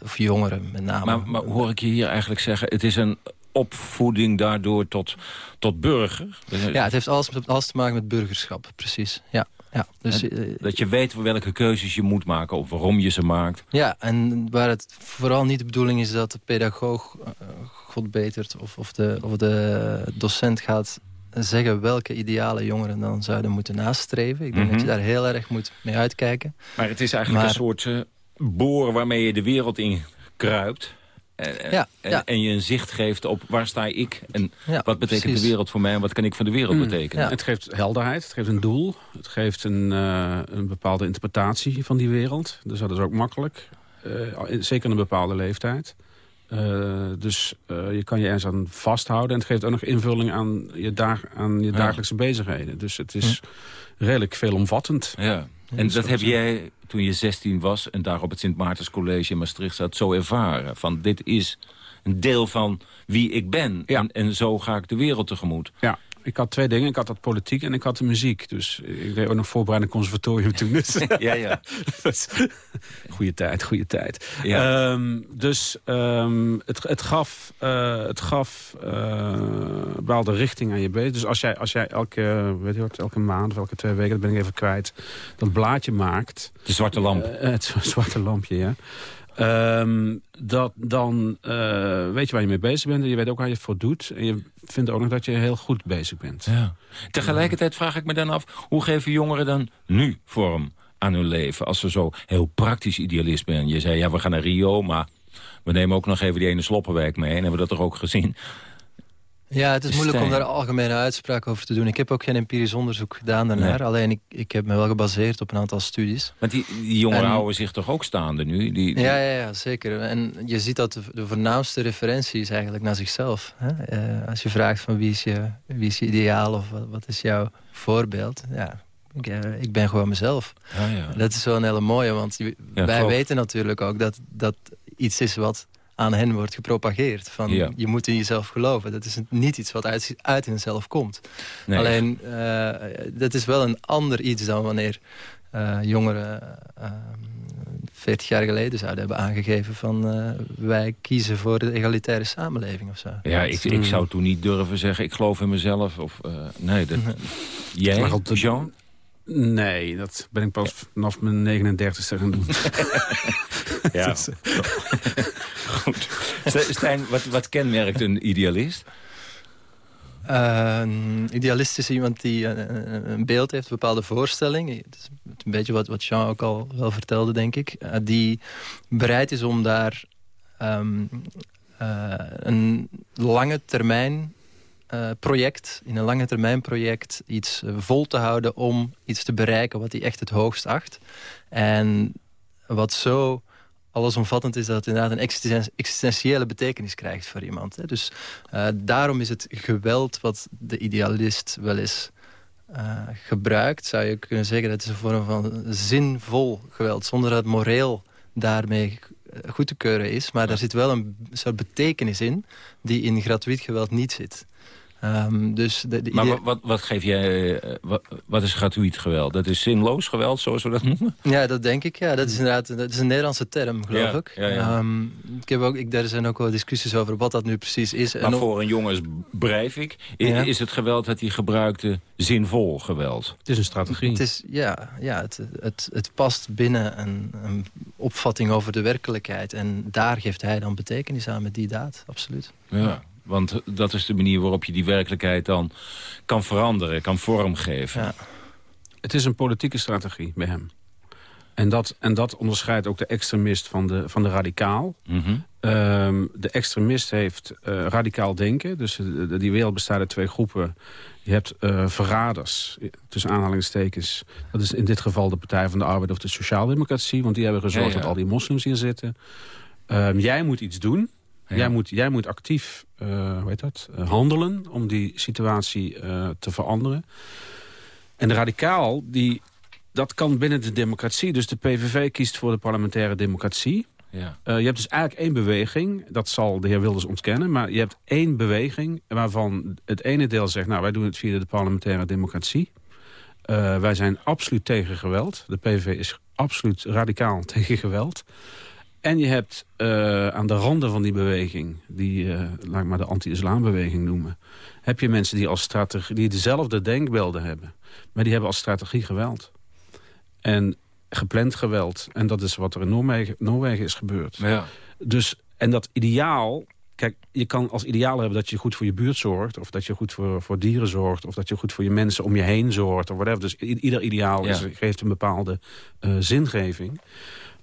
[SPEAKER 14] of jongeren met name.
[SPEAKER 13] Maar, maar hoor ik je hier eigenlijk zeggen, het is een opvoeding daardoor tot, tot burger?
[SPEAKER 14] Ja, het heeft alles, alles te maken met burgerschap, precies. Ja. Ja, dus,
[SPEAKER 13] eh, dat je weet welke keuzes je moet maken of waarom je ze maakt.
[SPEAKER 14] Ja, en waar het vooral niet de bedoeling is dat de pedagoog uh, God betert... Of, of, de, of de docent gaat zeggen welke ideale jongeren dan zouden moeten nastreven. Ik denk dat je mhm. daar heel erg moet mee uitkijken.
[SPEAKER 13] Maar het is eigenlijk een soort uh, boor waarmee je de wereld in kruipt. En, ja, en, en, je een zicht geeft op waar sta ik en wat betekent de wereld voor mij en wat kan ik van de wereld mm, betekenen.
[SPEAKER 15] Het geeft helderheid, het geeft een doel, het geeft een, uh, een bepaalde interpretatie van die wereld. Dus dat is ook makkelijk, uh, zeker in een bepaalde leeftijd. Uh, dus je kan je ergens aan vasthouden en het geeft ook nog invulling aan je, dag, aan je dagelijkse bezigheden. Dus het is redelijk veelomvattend.
[SPEAKER 13] Ja. En dat heb jij toen je 16 was en daar op het Sint Maartenscollege in Maastricht zat... zo ervaren? Van dit is een deel van wie ik ben. En, en zo ga ik de wereld tegemoet.
[SPEAKER 15] Ja, ik had twee dingen. Ik had dat politiek en ik had de muziek. Dus ik deed ook nog voorbereiding conservatorium toen. Dus.
[SPEAKER 13] ja, ja.
[SPEAKER 15] goeie tijd, goede tijd. Ja. Um, dus um, het, het gaf, uh, het gaf uh, bepaalde richting aan je bezig. Dus als jij, als jij elke, weet je wat, elke maand of elke twee weken, dat ben ik even kwijt, dat blaadje maakt.
[SPEAKER 13] De zwarte lamp.
[SPEAKER 15] Uh, het zwarte lampje, ja. Um, dat, dan uh, weet je waar je mee bezig bent. En je weet ook waar je het voor doet. En je vindt ook nog dat je heel goed bezig bent.
[SPEAKER 13] Ja. Tegelijkertijd vraag ik me dan af... hoe geven jongeren dan nu vorm aan hun leven? Als ze zo heel praktisch idealist zijn. Je zei, ja, we gaan naar Rio, maar... we nemen ook nog even die ene sloppenwijk mee. En hebben we dat toch ook gezien?
[SPEAKER 14] Ja, het is moeilijk om daar algemene uitspraak over te doen. Ik heb ook geen empirisch onderzoek gedaan daarnaar. Alleen ik, ik heb me wel gebaseerd op een aantal studies.
[SPEAKER 13] Want die, die jongeren houden zich toch ook staande nu? Die,
[SPEAKER 14] Ja, ja, ja, zeker. En je ziet dat de, de voornaamste referentie is eigenlijk naar zichzelf. Hè? Uh, als je vraagt van wie is je, wie is je ideaal of wat, wat is jouw voorbeeld? Ja, ik, uh, ik, ben gewoon mezelf. Ja, ja. Dat is wel een hele mooie, want wij weten natuurlijk ook dat dat iets is wat aan hen wordt gepropageerd. Van je moet in jezelf geloven. Dat is niet iets wat uit, uit in zelf komt. Nee. Alleen, uh, dat is wel een ander iets dan wanneer uh, jongeren uh, ehm, 40 jaar geleden zouden hebben aangegeven van uh, wij kiezen voor de egalitaire samenleving of zo.
[SPEAKER 13] Ja, ik, ik zou toen niet durven zeggen ik geloof in mezelf. Of, nee, dat, jij, Jean?
[SPEAKER 15] Nee, dat ben ik pas vanaf mijn 39ste gaan doen.
[SPEAKER 13] ja. Goed. Stijn, wat, wat kenmerkt een idealist?
[SPEAKER 14] Uh, een idealist is iemand die een, een, beeld heeft, een bepaalde voorstelling. Het is een beetje wat, wat Jean ook al wel vertelde, denk ik. Uh, die bereid is om daar um, uh, een lange termijn uh, project, in een lange termijn project, iets vol te houden om iets te bereiken wat hij echt het hoogst acht. En wat zo allesomvattend is dat het inderdaad een existentiële betekenis krijgt voor iemand. Hè. Dus uh, daarom is het geweld wat de idealist wel eens gebruikt, zou je kunnen zeggen, dat is een vorm van zinvol geweld, zonder dat moreel daarmee goed te keuren is. Maar daar zit wel een soort betekenis in die in gratuit geweld niet zit. Um, dus de, de
[SPEAKER 13] maar wat, wat, geef jij, uh, wat, wat, is gratuit geweld? Dat is zinloos geweld, zoals we dat noemen?
[SPEAKER 14] Ja, dat denk ik. Ja, dat is inderdaad dat is een Nederlandse term, geloof ik. Ja, ja. Um, ik heb ook, ik, daar zijn ook wel discussies over wat dat nu precies is.
[SPEAKER 13] Maar en voor een jongens ik. Is, is het geweld dat hij gebruikte zinvol geweld?
[SPEAKER 15] Het is een strategie.
[SPEAKER 14] Het, is, ja, ja, het, het, het past binnen een, een opvatting over de werkelijkheid. En daar geeft hij dan betekenis aan met die daad, absoluut.
[SPEAKER 13] Ja. Want dat is de manier waarop je die werkelijkheid dan kan veranderen, kan vormgeven. Ja.
[SPEAKER 15] Het is een politieke strategie bij hem. En dat, en dat onderscheidt ook de extremist van de, van de radicaal. Ehm, de extremist heeft uh, radicaal denken. Dus die wereld bestaat uit twee groepen. Je hebt uh, verraders, tussen aanhalingstekens. Dat is in dit geval de Partij van de Arbeid of de Sociaaldemocratie. Want die hebben gezorgd dat al die moslims hier zitten. Um, jij moet iets doen. Jij, moet, jij moet actief hoe heet dat, handelen om die situatie te veranderen. En de radicaal, die, dat kan binnen de democratie. Dus de PVV kiest voor de parlementaire democratie. Ja. Uh, je hebt dus eigenlijk één beweging, dat zal de heer Wilders ontkennen... maar je hebt één beweging waarvan het ene deel zegt... nou, wij doen het via de parlementaire democratie. Uh, wij zijn absoluut tegen geweld. De PVV is absoluut radicaal tegen geweld. En je hebt uh, aan de randen van die beweging... die, laat ik maar de anti-islambeweging noemen... heb je mensen die, als strategie, die dezelfde denkbeelden hebben... maar die hebben als strategie geweld. En gepland geweld. En dat is wat er in Noorwegen, Noorwegen is gebeurd.
[SPEAKER 13] Ja.
[SPEAKER 15] Dus, en dat ideaal... Kijk, je kan als ideaal hebben dat je goed voor je buurt zorgt... of dat je goed voor, voor dieren zorgt... of dat je goed voor je mensen om je heen zorgt... of whatever. Dus ieder ideaal is, geeft een bepaalde uh, zingeving.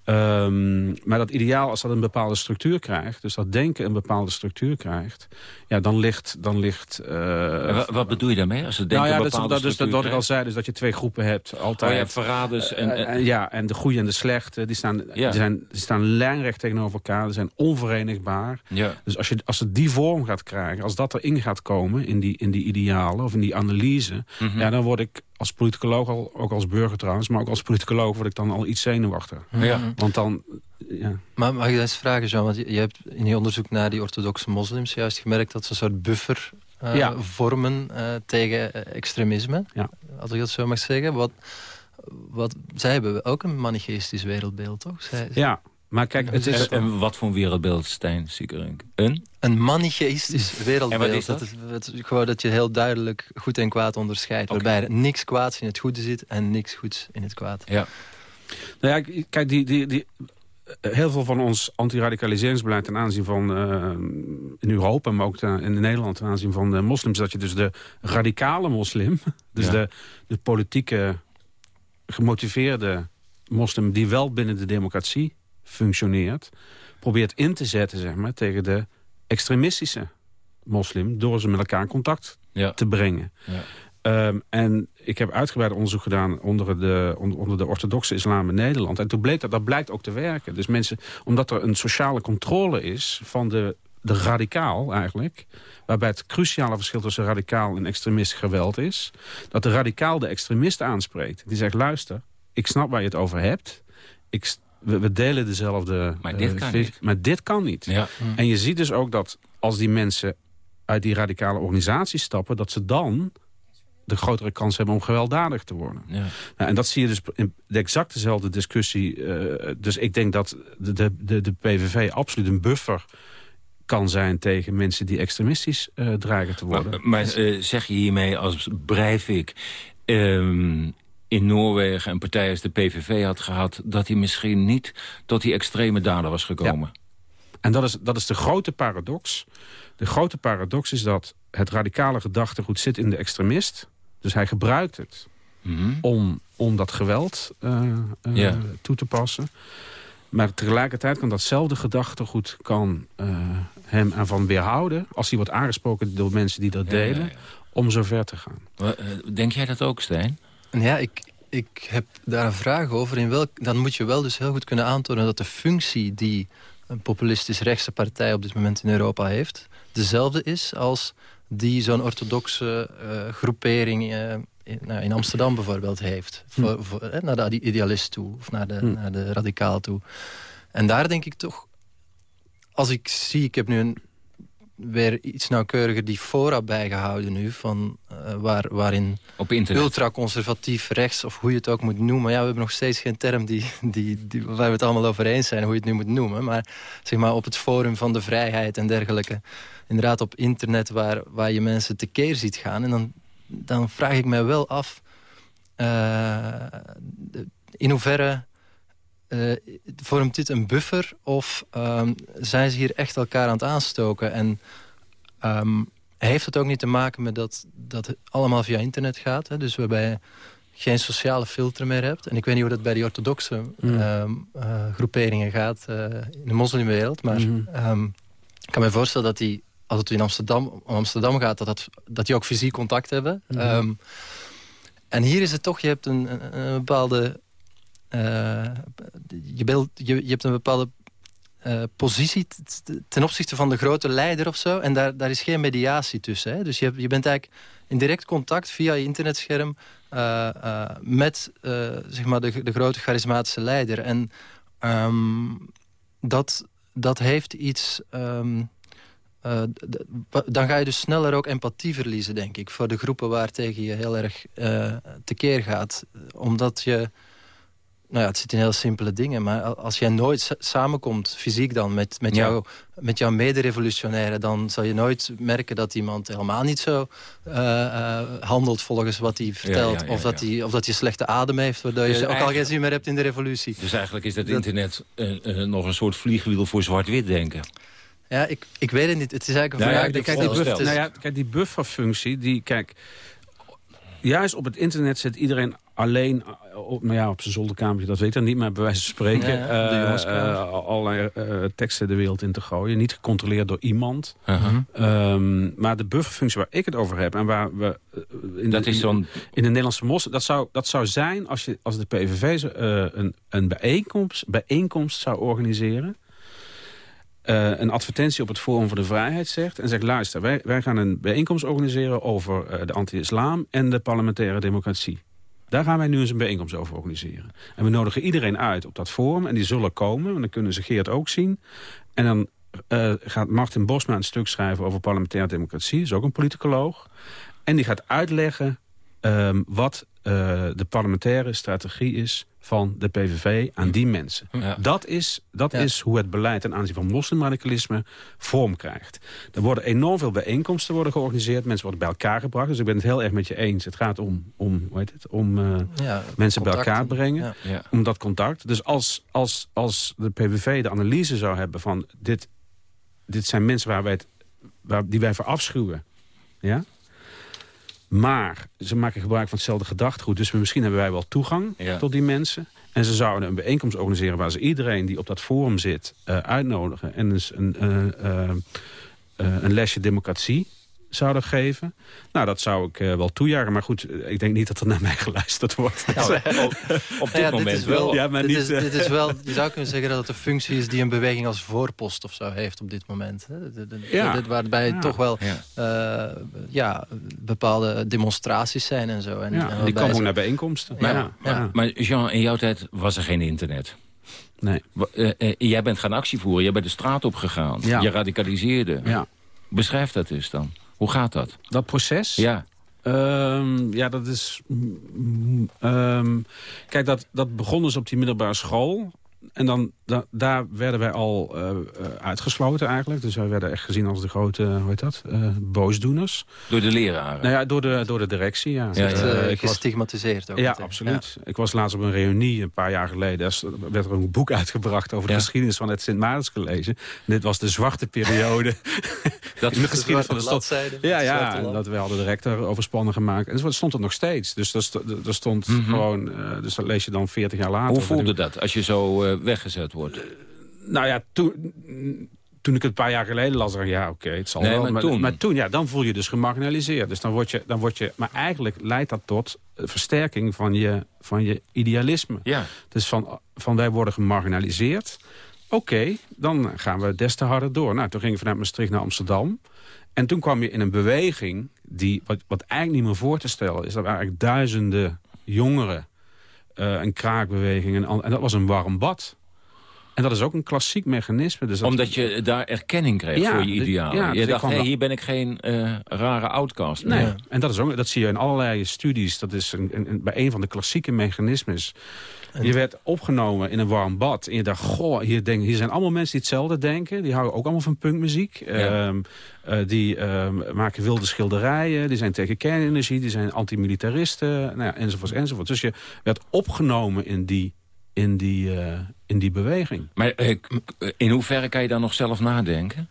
[SPEAKER 15] Um, maar dat ideaal, als dat een bepaalde structuur krijgt... dus dat denken een bepaalde structuur krijgt... ja, dan ligt... Dan ligt
[SPEAKER 13] uh, wat, bedoel je daarmee? Als het denken
[SPEAKER 15] nou ja,
[SPEAKER 13] een bepaalde
[SPEAKER 15] dat, dat, dus, wat ik al zei, dus dat je twee groepen hebt. Altijd.
[SPEAKER 13] Oh, je hebt verraders. En,
[SPEAKER 15] en, en, ja, en de goede en de slechte, die staan, ja. die zijn, die staan lijnrecht tegenover elkaar. Die zijn onverenigbaar.
[SPEAKER 13] Ja.
[SPEAKER 15] Dus als, je, als het die vorm gaat krijgen, als dat erin gaat komen... in die, in die idealen of in die analyse... Mm -hmm. ja, dan word ik als politicoloog, al, ook als burger trouwens... maar ook als politicoloog word ik dan al iets zenuwachtiger.
[SPEAKER 13] Ja.
[SPEAKER 15] Want dan... Ja.
[SPEAKER 14] Maar mag ik eens vragen, Jean? Want je, hebt in je onderzoek naar die orthodoxe moslims... juist gemerkt dat ze een soort buffer uh, ja. vormen uh, tegen uh, extremisme.
[SPEAKER 15] Ja.
[SPEAKER 14] Als ik dat zo mag zeggen. Wat, wat, zij hebben ook een manichaïstisch wereldbeeld, toch? Zij,
[SPEAKER 15] ja, maar kijk, het is...
[SPEAKER 13] En, en wat voor een wereldbeeld, Stijn Siekerink? Een?
[SPEAKER 14] Een manichaïstisch wereldbeeld.
[SPEAKER 13] En wat is dat?
[SPEAKER 14] dat, is, dat gewoon dat je heel duidelijk goed en kwaad onderscheidt. Okay. Waarbij er niks kwaads in het goede zit en niks goeds in het kwaad.
[SPEAKER 13] Ja.
[SPEAKER 15] Nou ja, kijk, die, die, die, heel veel van ons antiradicaliseringsbeleid ten aanzien van uh, in Europa, maar ook ten, in Nederland ten aanzien van de moslims, dat je dus de radicale moslim, dus ja. de, de politieke gemotiveerde moslim die wel binnen de democratie functioneert, probeert in te zetten zeg maar, tegen de extremistische moslim... door ze met elkaar in contact
[SPEAKER 13] ja.
[SPEAKER 15] te brengen.
[SPEAKER 13] Ja.
[SPEAKER 15] Um, en ik heb uitgebreid onderzoek gedaan onder de, onder, onder de orthodoxe islam in Nederland. En toen bleek dat, dat blijkt ook te werken. Dus mensen, omdat er een sociale controle is van de, de radicaal eigenlijk... waarbij het cruciale verschil tussen radicaal en extremist geweld is... dat de radicaal de extremist aanspreekt. Die zegt, luister, ik snap waar je het over hebt. Ik, we, we, delen dezelfde...
[SPEAKER 13] Maar dit kan niet.
[SPEAKER 15] Maar dit kan niet.
[SPEAKER 13] Ja.
[SPEAKER 15] En je ziet dus ook dat als die mensen uit die radicale organisatie stappen... dat ze dan de grotere kans hebben om gewelddadig te worden.
[SPEAKER 13] Ja.
[SPEAKER 15] Nou, en dat zie je dus in de exact dezelfde discussie. Uh, dus ik denk dat de, de, de PVV absoluut een buffer kan zijn tegen mensen die extremistisch uh, dreigen te worden.
[SPEAKER 13] Maar, maar uh, zeg je hiermee als Breivik... Um, in Noorwegen een partij als de PVV had gehad... dat hij misschien niet tot die extreme daden was gekomen.
[SPEAKER 15] Ja. En dat is, dat is de grote paradox. De grote paradox is dat het radicale gedachtegoed zit in de extremist. Dus hij gebruikt het
[SPEAKER 13] mm
[SPEAKER 15] -hmm. om, om dat geweld uh, uh,
[SPEAKER 13] ja.
[SPEAKER 15] toe te passen. Maar tegelijkertijd kan datzelfde gedachtegoed kan, uh, hem ervan weerhouden... als hij wordt aangesproken door mensen die dat delen... Ja, om zo ver te gaan.
[SPEAKER 13] Denk jij dat ook, Stijn?
[SPEAKER 14] Ja, ik, ik heb daar een vraag over. In welk, dan moet je wel dus heel goed kunnen aantonen dat de functie die een populistisch rechtse partij op dit moment in Europa heeft... dezelfde is als die zo'n orthodoxe uh, groepering uh, in, nou, in, Amsterdam bijvoorbeeld heeft. Hm. Voor, voor, eh, naar de idealist toe of naar de, hm. naar de radicaal toe. En daar denk ik toch... Als ik zie, ik heb nu een, weer iets nauwkeuriger die fora bijgehouden nu... Van, uh, waar, waarin ultraconservatief rechts, of hoe je het ook moet noemen... ja, we hebben nog steeds geen term die, die, die, waar we het allemaal over eens zijn... hoe je het nu moet noemen. Maar zeg maar op het forum van de vrijheid en dergelijke... inderdaad op internet waar, waar je mensen tekeer ziet gaan... en dan, dan vraag ik mij wel af... Uh, in hoeverre... Uh, vormt dit een buffer of um, zijn ze hier echt elkaar aan het aanstoken? En um, heeft het ook niet te maken met dat, dat het allemaal via internet gaat? Hè? Dus waarbij geen sociale filter meer hebt. En ik weet niet hoe dat bij die orthodoxe
[SPEAKER 15] Mm.
[SPEAKER 14] ehm, eh, groeperingen gaat eh, in de moslimwereld. Maar
[SPEAKER 15] Mhm.
[SPEAKER 14] ehm, ik kan me voorstellen dat die, als het in Amsterdam, om Amsterdam gaat... dat, dat, dat die ook fysiek contact hebben.
[SPEAKER 15] Mhm.
[SPEAKER 14] Ehm, en hier is het toch, je hebt een, een bepaalde... eh, je, beeld, je, je hebt een bepaalde eh, positie ten opzichte van de grote leider of zo. En daar, daar is geen mediatie tussen. Hè? Dus je, je bent eigenlijk in direct contact via je internetscherm... eh, met zeg maar de, de grote charismatische leider. En ehm, dat, dat heeft iets... ehm, eh, dan ga je dus sneller ook empathie verliezen, denk ik... voor de groepen waar tegen je heel erg tekeer gaat. Omdat je... Nou ja, het zit in heel simpele dingen. Maar als jij nooit sa- samenkomt, fysiek dan, met, met,
[SPEAKER 13] Ja.
[SPEAKER 14] jou, met jouw mederevolutionaire... dan zal je nooit merken dat iemand helemaal niet zo eh, eh, handelt volgens wat hij vertelt.
[SPEAKER 13] ja, ja,
[SPEAKER 14] of, dat
[SPEAKER 13] ja.
[SPEAKER 14] hij, of dat hij slechte adem heeft, waardoor
[SPEAKER 13] Dus
[SPEAKER 14] je ook al geen zin meer hebt in de revolutie.
[SPEAKER 13] Dus eigenlijk is dat,
[SPEAKER 14] Dat-
[SPEAKER 13] internet eh, nog een soort vliegwiel voor zwart-wit denken.
[SPEAKER 14] Ja, ik, ik weet het niet. Het is eigenlijk een
[SPEAKER 13] Nou
[SPEAKER 14] vraag
[SPEAKER 15] nou ja, kijk, die bufferfunctie, die, kijk... Juist op het internet zit iedereen alleen eh, op, nou ja, op zijn zolderkamertje, dat weet ik dan niet, maar bij wijze van spreken,
[SPEAKER 14] Ja,
[SPEAKER 15] eh, eh, allerlei teksten de wereld in te gooien. Niet gecontroleerd door iemand.
[SPEAKER 13] Uh-huh.
[SPEAKER 15] Ehm, maar de bufferfunctie waar ik het over heb en waar we in,
[SPEAKER 13] Dat
[SPEAKER 15] de,
[SPEAKER 13] is
[SPEAKER 15] in,
[SPEAKER 13] zo'n-
[SPEAKER 15] in de Nederlandse mos, dat zou, dat zou zijn als, je, als de PVV een, een bijeenkomst, bijeenkomst zou organiseren. Eh, een advertentie op het Forum voor de Vrijheid zegt... en zegt, luister, wij, wij gaan een bijeenkomst organiseren... over eh, de anti-islam en de parlementaire democratie. Daar gaan wij nu eens een bijeenkomst over organiseren. En we nodigen iedereen uit op dat forum en die zullen komen. En dan kunnen ze Geert ook zien. En dan eh, gaat Martin Bosma een stuk schrijven over parlementaire democratie. is ook een politicoloog. En die gaat uitleggen ehm, wat de parlementaire strategie is van de PVV aan die mensen.
[SPEAKER 13] Ja.
[SPEAKER 15] Dat, is, dat
[SPEAKER 14] Ja.
[SPEAKER 15] is hoe het beleid ten aanzien van moslimradicalisme vorm krijgt. Er worden enorm veel bijeenkomsten worden georganiseerd. Mensen worden bij elkaar gebracht. Dus ik ben het heel erg met je eens. Het gaat om, om, hoe heet het, om eh,
[SPEAKER 14] Ja,
[SPEAKER 15] mensen bij elkaar brengen. Om dat contact. Dus als, als, als de PVV de analyse zou hebben van... dit, dit zijn mensen waar wij het, waar, die wij verafschuwen. Ja? Maar ze maken gebruik van hetzelfde gedachtegoed. Dus misschien hebben wij wel toegang
[SPEAKER 13] Ja.
[SPEAKER 15] tot die mensen. En ze zouden een bijeenkomst organiseren... waar ze iedereen die op dat forum zit eh, uitnodigen. En dus een, eh, eh, een lesje democratie zouden geven. Nou, dat zou ik eh, wel toejuichen. Maar goed, eh, ik denk niet dat er naar mij geluisterd wordt.
[SPEAKER 13] Nou, op, op dit
[SPEAKER 14] Ja,
[SPEAKER 13] moment
[SPEAKER 14] is
[SPEAKER 13] wel.
[SPEAKER 15] Ja, maar
[SPEAKER 14] dit,
[SPEAKER 15] niet,
[SPEAKER 14] is,
[SPEAKER 15] eh,
[SPEAKER 14] dit is wel, je zou kunnen zeggen dat het een functie is die een beweging als voorpost of zo heeft op dit moment. Hè? De- de-
[SPEAKER 15] Ja.
[SPEAKER 14] dit- waarbij
[SPEAKER 15] Ja.
[SPEAKER 14] toch wel
[SPEAKER 13] Ja.
[SPEAKER 14] eh, ja, bepaalde demonstraties zijn en zo. En,
[SPEAKER 15] Ja,
[SPEAKER 14] en
[SPEAKER 15] die komen ook naar bijeenkomsten.
[SPEAKER 13] Maar,
[SPEAKER 15] ja,
[SPEAKER 13] maar,
[SPEAKER 15] ja.
[SPEAKER 13] maar Jean, in jouw tijd was er geen internet.
[SPEAKER 15] Nee.
[SPEAKER 13] Eh, eh, jij bent gaan actie voeren, jij bent de straat op gegaan.
[SPEAKER 15] Ja.
[SPEAKER 13] Je radicaliseerde.
[SPEAKER 15] Ja.
[SPEAKER 13] Beschrijf dat eens dan. Hoe gaat dat?
[SPEAKER 15] Dat proces?
[SPEAKER 13] Ja.
[SPEAKER 15] Ehm, ja, dat is... mm, ehm, kijk, dat, dat begon dus op die middelbare school. En dan, da- daar werden wij al eh, eh, uitgesloten eigenlijk. Dus wij werden echt gezien als de grote, hoe heet dat, eh, boosdoeners.
[SPEAKER 13] Door de leraren?
[SPEAKER 15] Nou ja, door de, door de directie, ja.
[SPEAKER 13] Ja,
[SPEAKER 14] echt,
[SPEAKER 13] ja.
[SPEAKER 14] eh,
[SPEAKER 15] ik was-
[SPEAKER 14] gestigmatiseerd ook.
[SPEAKER 15] ja,
[SPEAKER 14] meteen.
[SPEAKER 15] absoluut. Ik was laatst op een reunie een paar jaar geleden. Daar s- werd er een boek uitgebracht over de geschiedenis van het Sint Maartenscollege. En dit was de zwarte periode
[SPEAKER 13] Dat
[SPEAKER 15] in de geschiedenis van de stad. Ja, ja, dat we hadden de rector overspannen gemaakt. En zo stond het nog steeds. Dus daar stond
[SPEAKER 13] Mhm.
[SPEAKER 15] gewoon... eh, dus dat lees je dan 40 jaar later.
[SPEAKER 13] Hoe voelde dat als je zo eh, weggezet wordt?
[SPEAKER 15] Nou ja, toen, toen ik het een paar jaar geleden las, dacht ik, ja, oké, het zal
[SPEAKER 13] Nee,
[SPEAKER 15] wel.
[SPEAKER 13] maar
[SPEAKER 15] maar,
[SPEAKER 13] toen?
[SPEAKER 15] maar toen, ja, dan voel je dus gemarginaliseerd. Dus dan word je, dan word je, maar eigenlijk leidt dat tot eh, versterking van je, van je idealisme.
[SPEAKER 13] Ja.
[SPEAKER 15] Dus van, van wij worden gemarginaliseerd. Oké, dan gaan we des te harder door. Nou, toen ging ik vanuit Maastricht naar Amsterdam. En toen kwam je in een beweging die, wat, wat eigenlijk niet meer voor te stellen is... dat eigenlijk duizenden jongeren, eh, een kraakbeweging... En, en dat was een warm bad. En dat is ook een klassiek mechanisme. Dus dat,
[SPEAKER 13] Omdat je daar erkenning kreeg
[SPEAKER 15] Ja,
[SPEAKER 13] voor je
[SPEAKER 15] dit-
[SPEAKER 13] idealen.
[SPEAKER 15] ja, dus
[SPEAKER 13] je dacht,
[SPEAKER 15] wel-
[SPEAKER 13] hier ben ik geen eh, rare outcast
[SPEAKER 15] Nee,
[SPEAKER 13] meer.
[SPEAKER 15] en dat, is ook, dat zie je in allerlei studies. Dat is een, een- een- bij een van de klassieke mechanismes. Je werd opgenomen in een warm bad. En je dacht, goh, hier, denk, hier zijn allemaal mensen die hetzelfde denken. Die houden ook allemaal van punkmuziek.
[SPEAKER 13] Ja.
[SPEAKER 15] Ehm, eh, die ehm, maken wilde schilderijen. Die zijn tegen kernenergie. Die zijn antimilitaristen. Nou ja, enzovoort, enzovoort. Dus je werd opgenomen in die, in die, eh, in die beweging.
[SPEAKER 13] Maar eh, k- in hoeverre kan je dan nog zelf nadenken?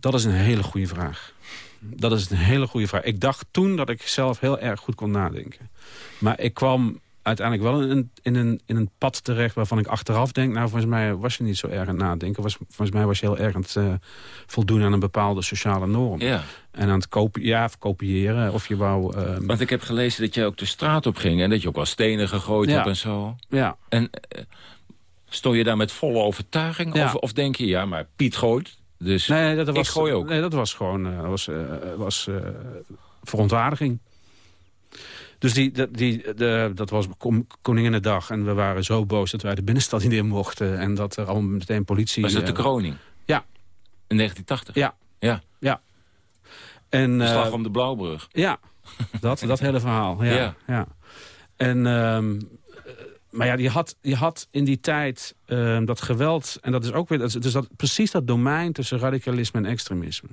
[SPEAKER 15] Dat is een hele goede vraag. Dat is een hele goede vraag. Ik dacht toen dat ik zelf heel erg goed kon nadenken. Maar ik kwam uiteindelijk wel in een, in, een, in een pad terecht waarvan ik achteraf denk... nou, volgens mij was je niet zo erg aan het nadenken. Was, volgens mij was je heel erg aan het uh, voldoen aan een bepaalde sociale norm.
[SPEAKER 13] Ja.
[SPEAKER 15] En aan het kopi ja, kopiëren of je wou... Uh,
[SPEAKER 13] Want ik heb gelezen dat jij ook de straat op ging... en dat je ook wel stenen gegooid
[SPEAKER 15] Ja.
[SPEAKER 13] hebt en zo.
[SPEAKER 15] Ja.
[SPEAKER 13] En uh, stond je daar met volle overtuiging?
[SPEAKER 15] Ja.
[SPEAKER 13] Of, of denk je, ja, maar Piet gooit, dus
[SPEAKER 15] nee, dat was,
[SPEAKER 13] ik gooi ook.
[SPEAKER 15] Nee, dat was gewoon uh, was, was, verontwaardiging. Dus die, die, de, dat was Koninginnedag. En we waren zo boos dat wij de binnenstad niet in mochten. En dat er al meteen politie...
[SPEAKER 13] Was dat de kroning?
[SPEAKER 15] Ja.
[SPEAKER 13] In 1980?
[SPEAKER 15] Ja.
[SPEAKER 13] Ja.
[SPEAKER 15] ja. En,
[SPEAKER 13] de slag om de Blauwbrug?
[SPEAKER 15] Ja, dat, dat hele verhaal. Ja.
[SPEAKER 13] ja.
[SPEAKER 15] ja. En... Um, maar ja, je had, je had in die tijd uh, dat geweld... en dat is ook weer dat is, dus dat, precies dat domein tussen radicalisme en extremisme.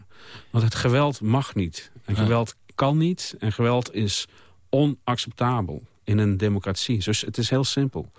[SPEAKER 15] Want het geweld mag niet. En geweld kan niet. En geweld is onacceptabel in een democratie. Dus het is heel simpel.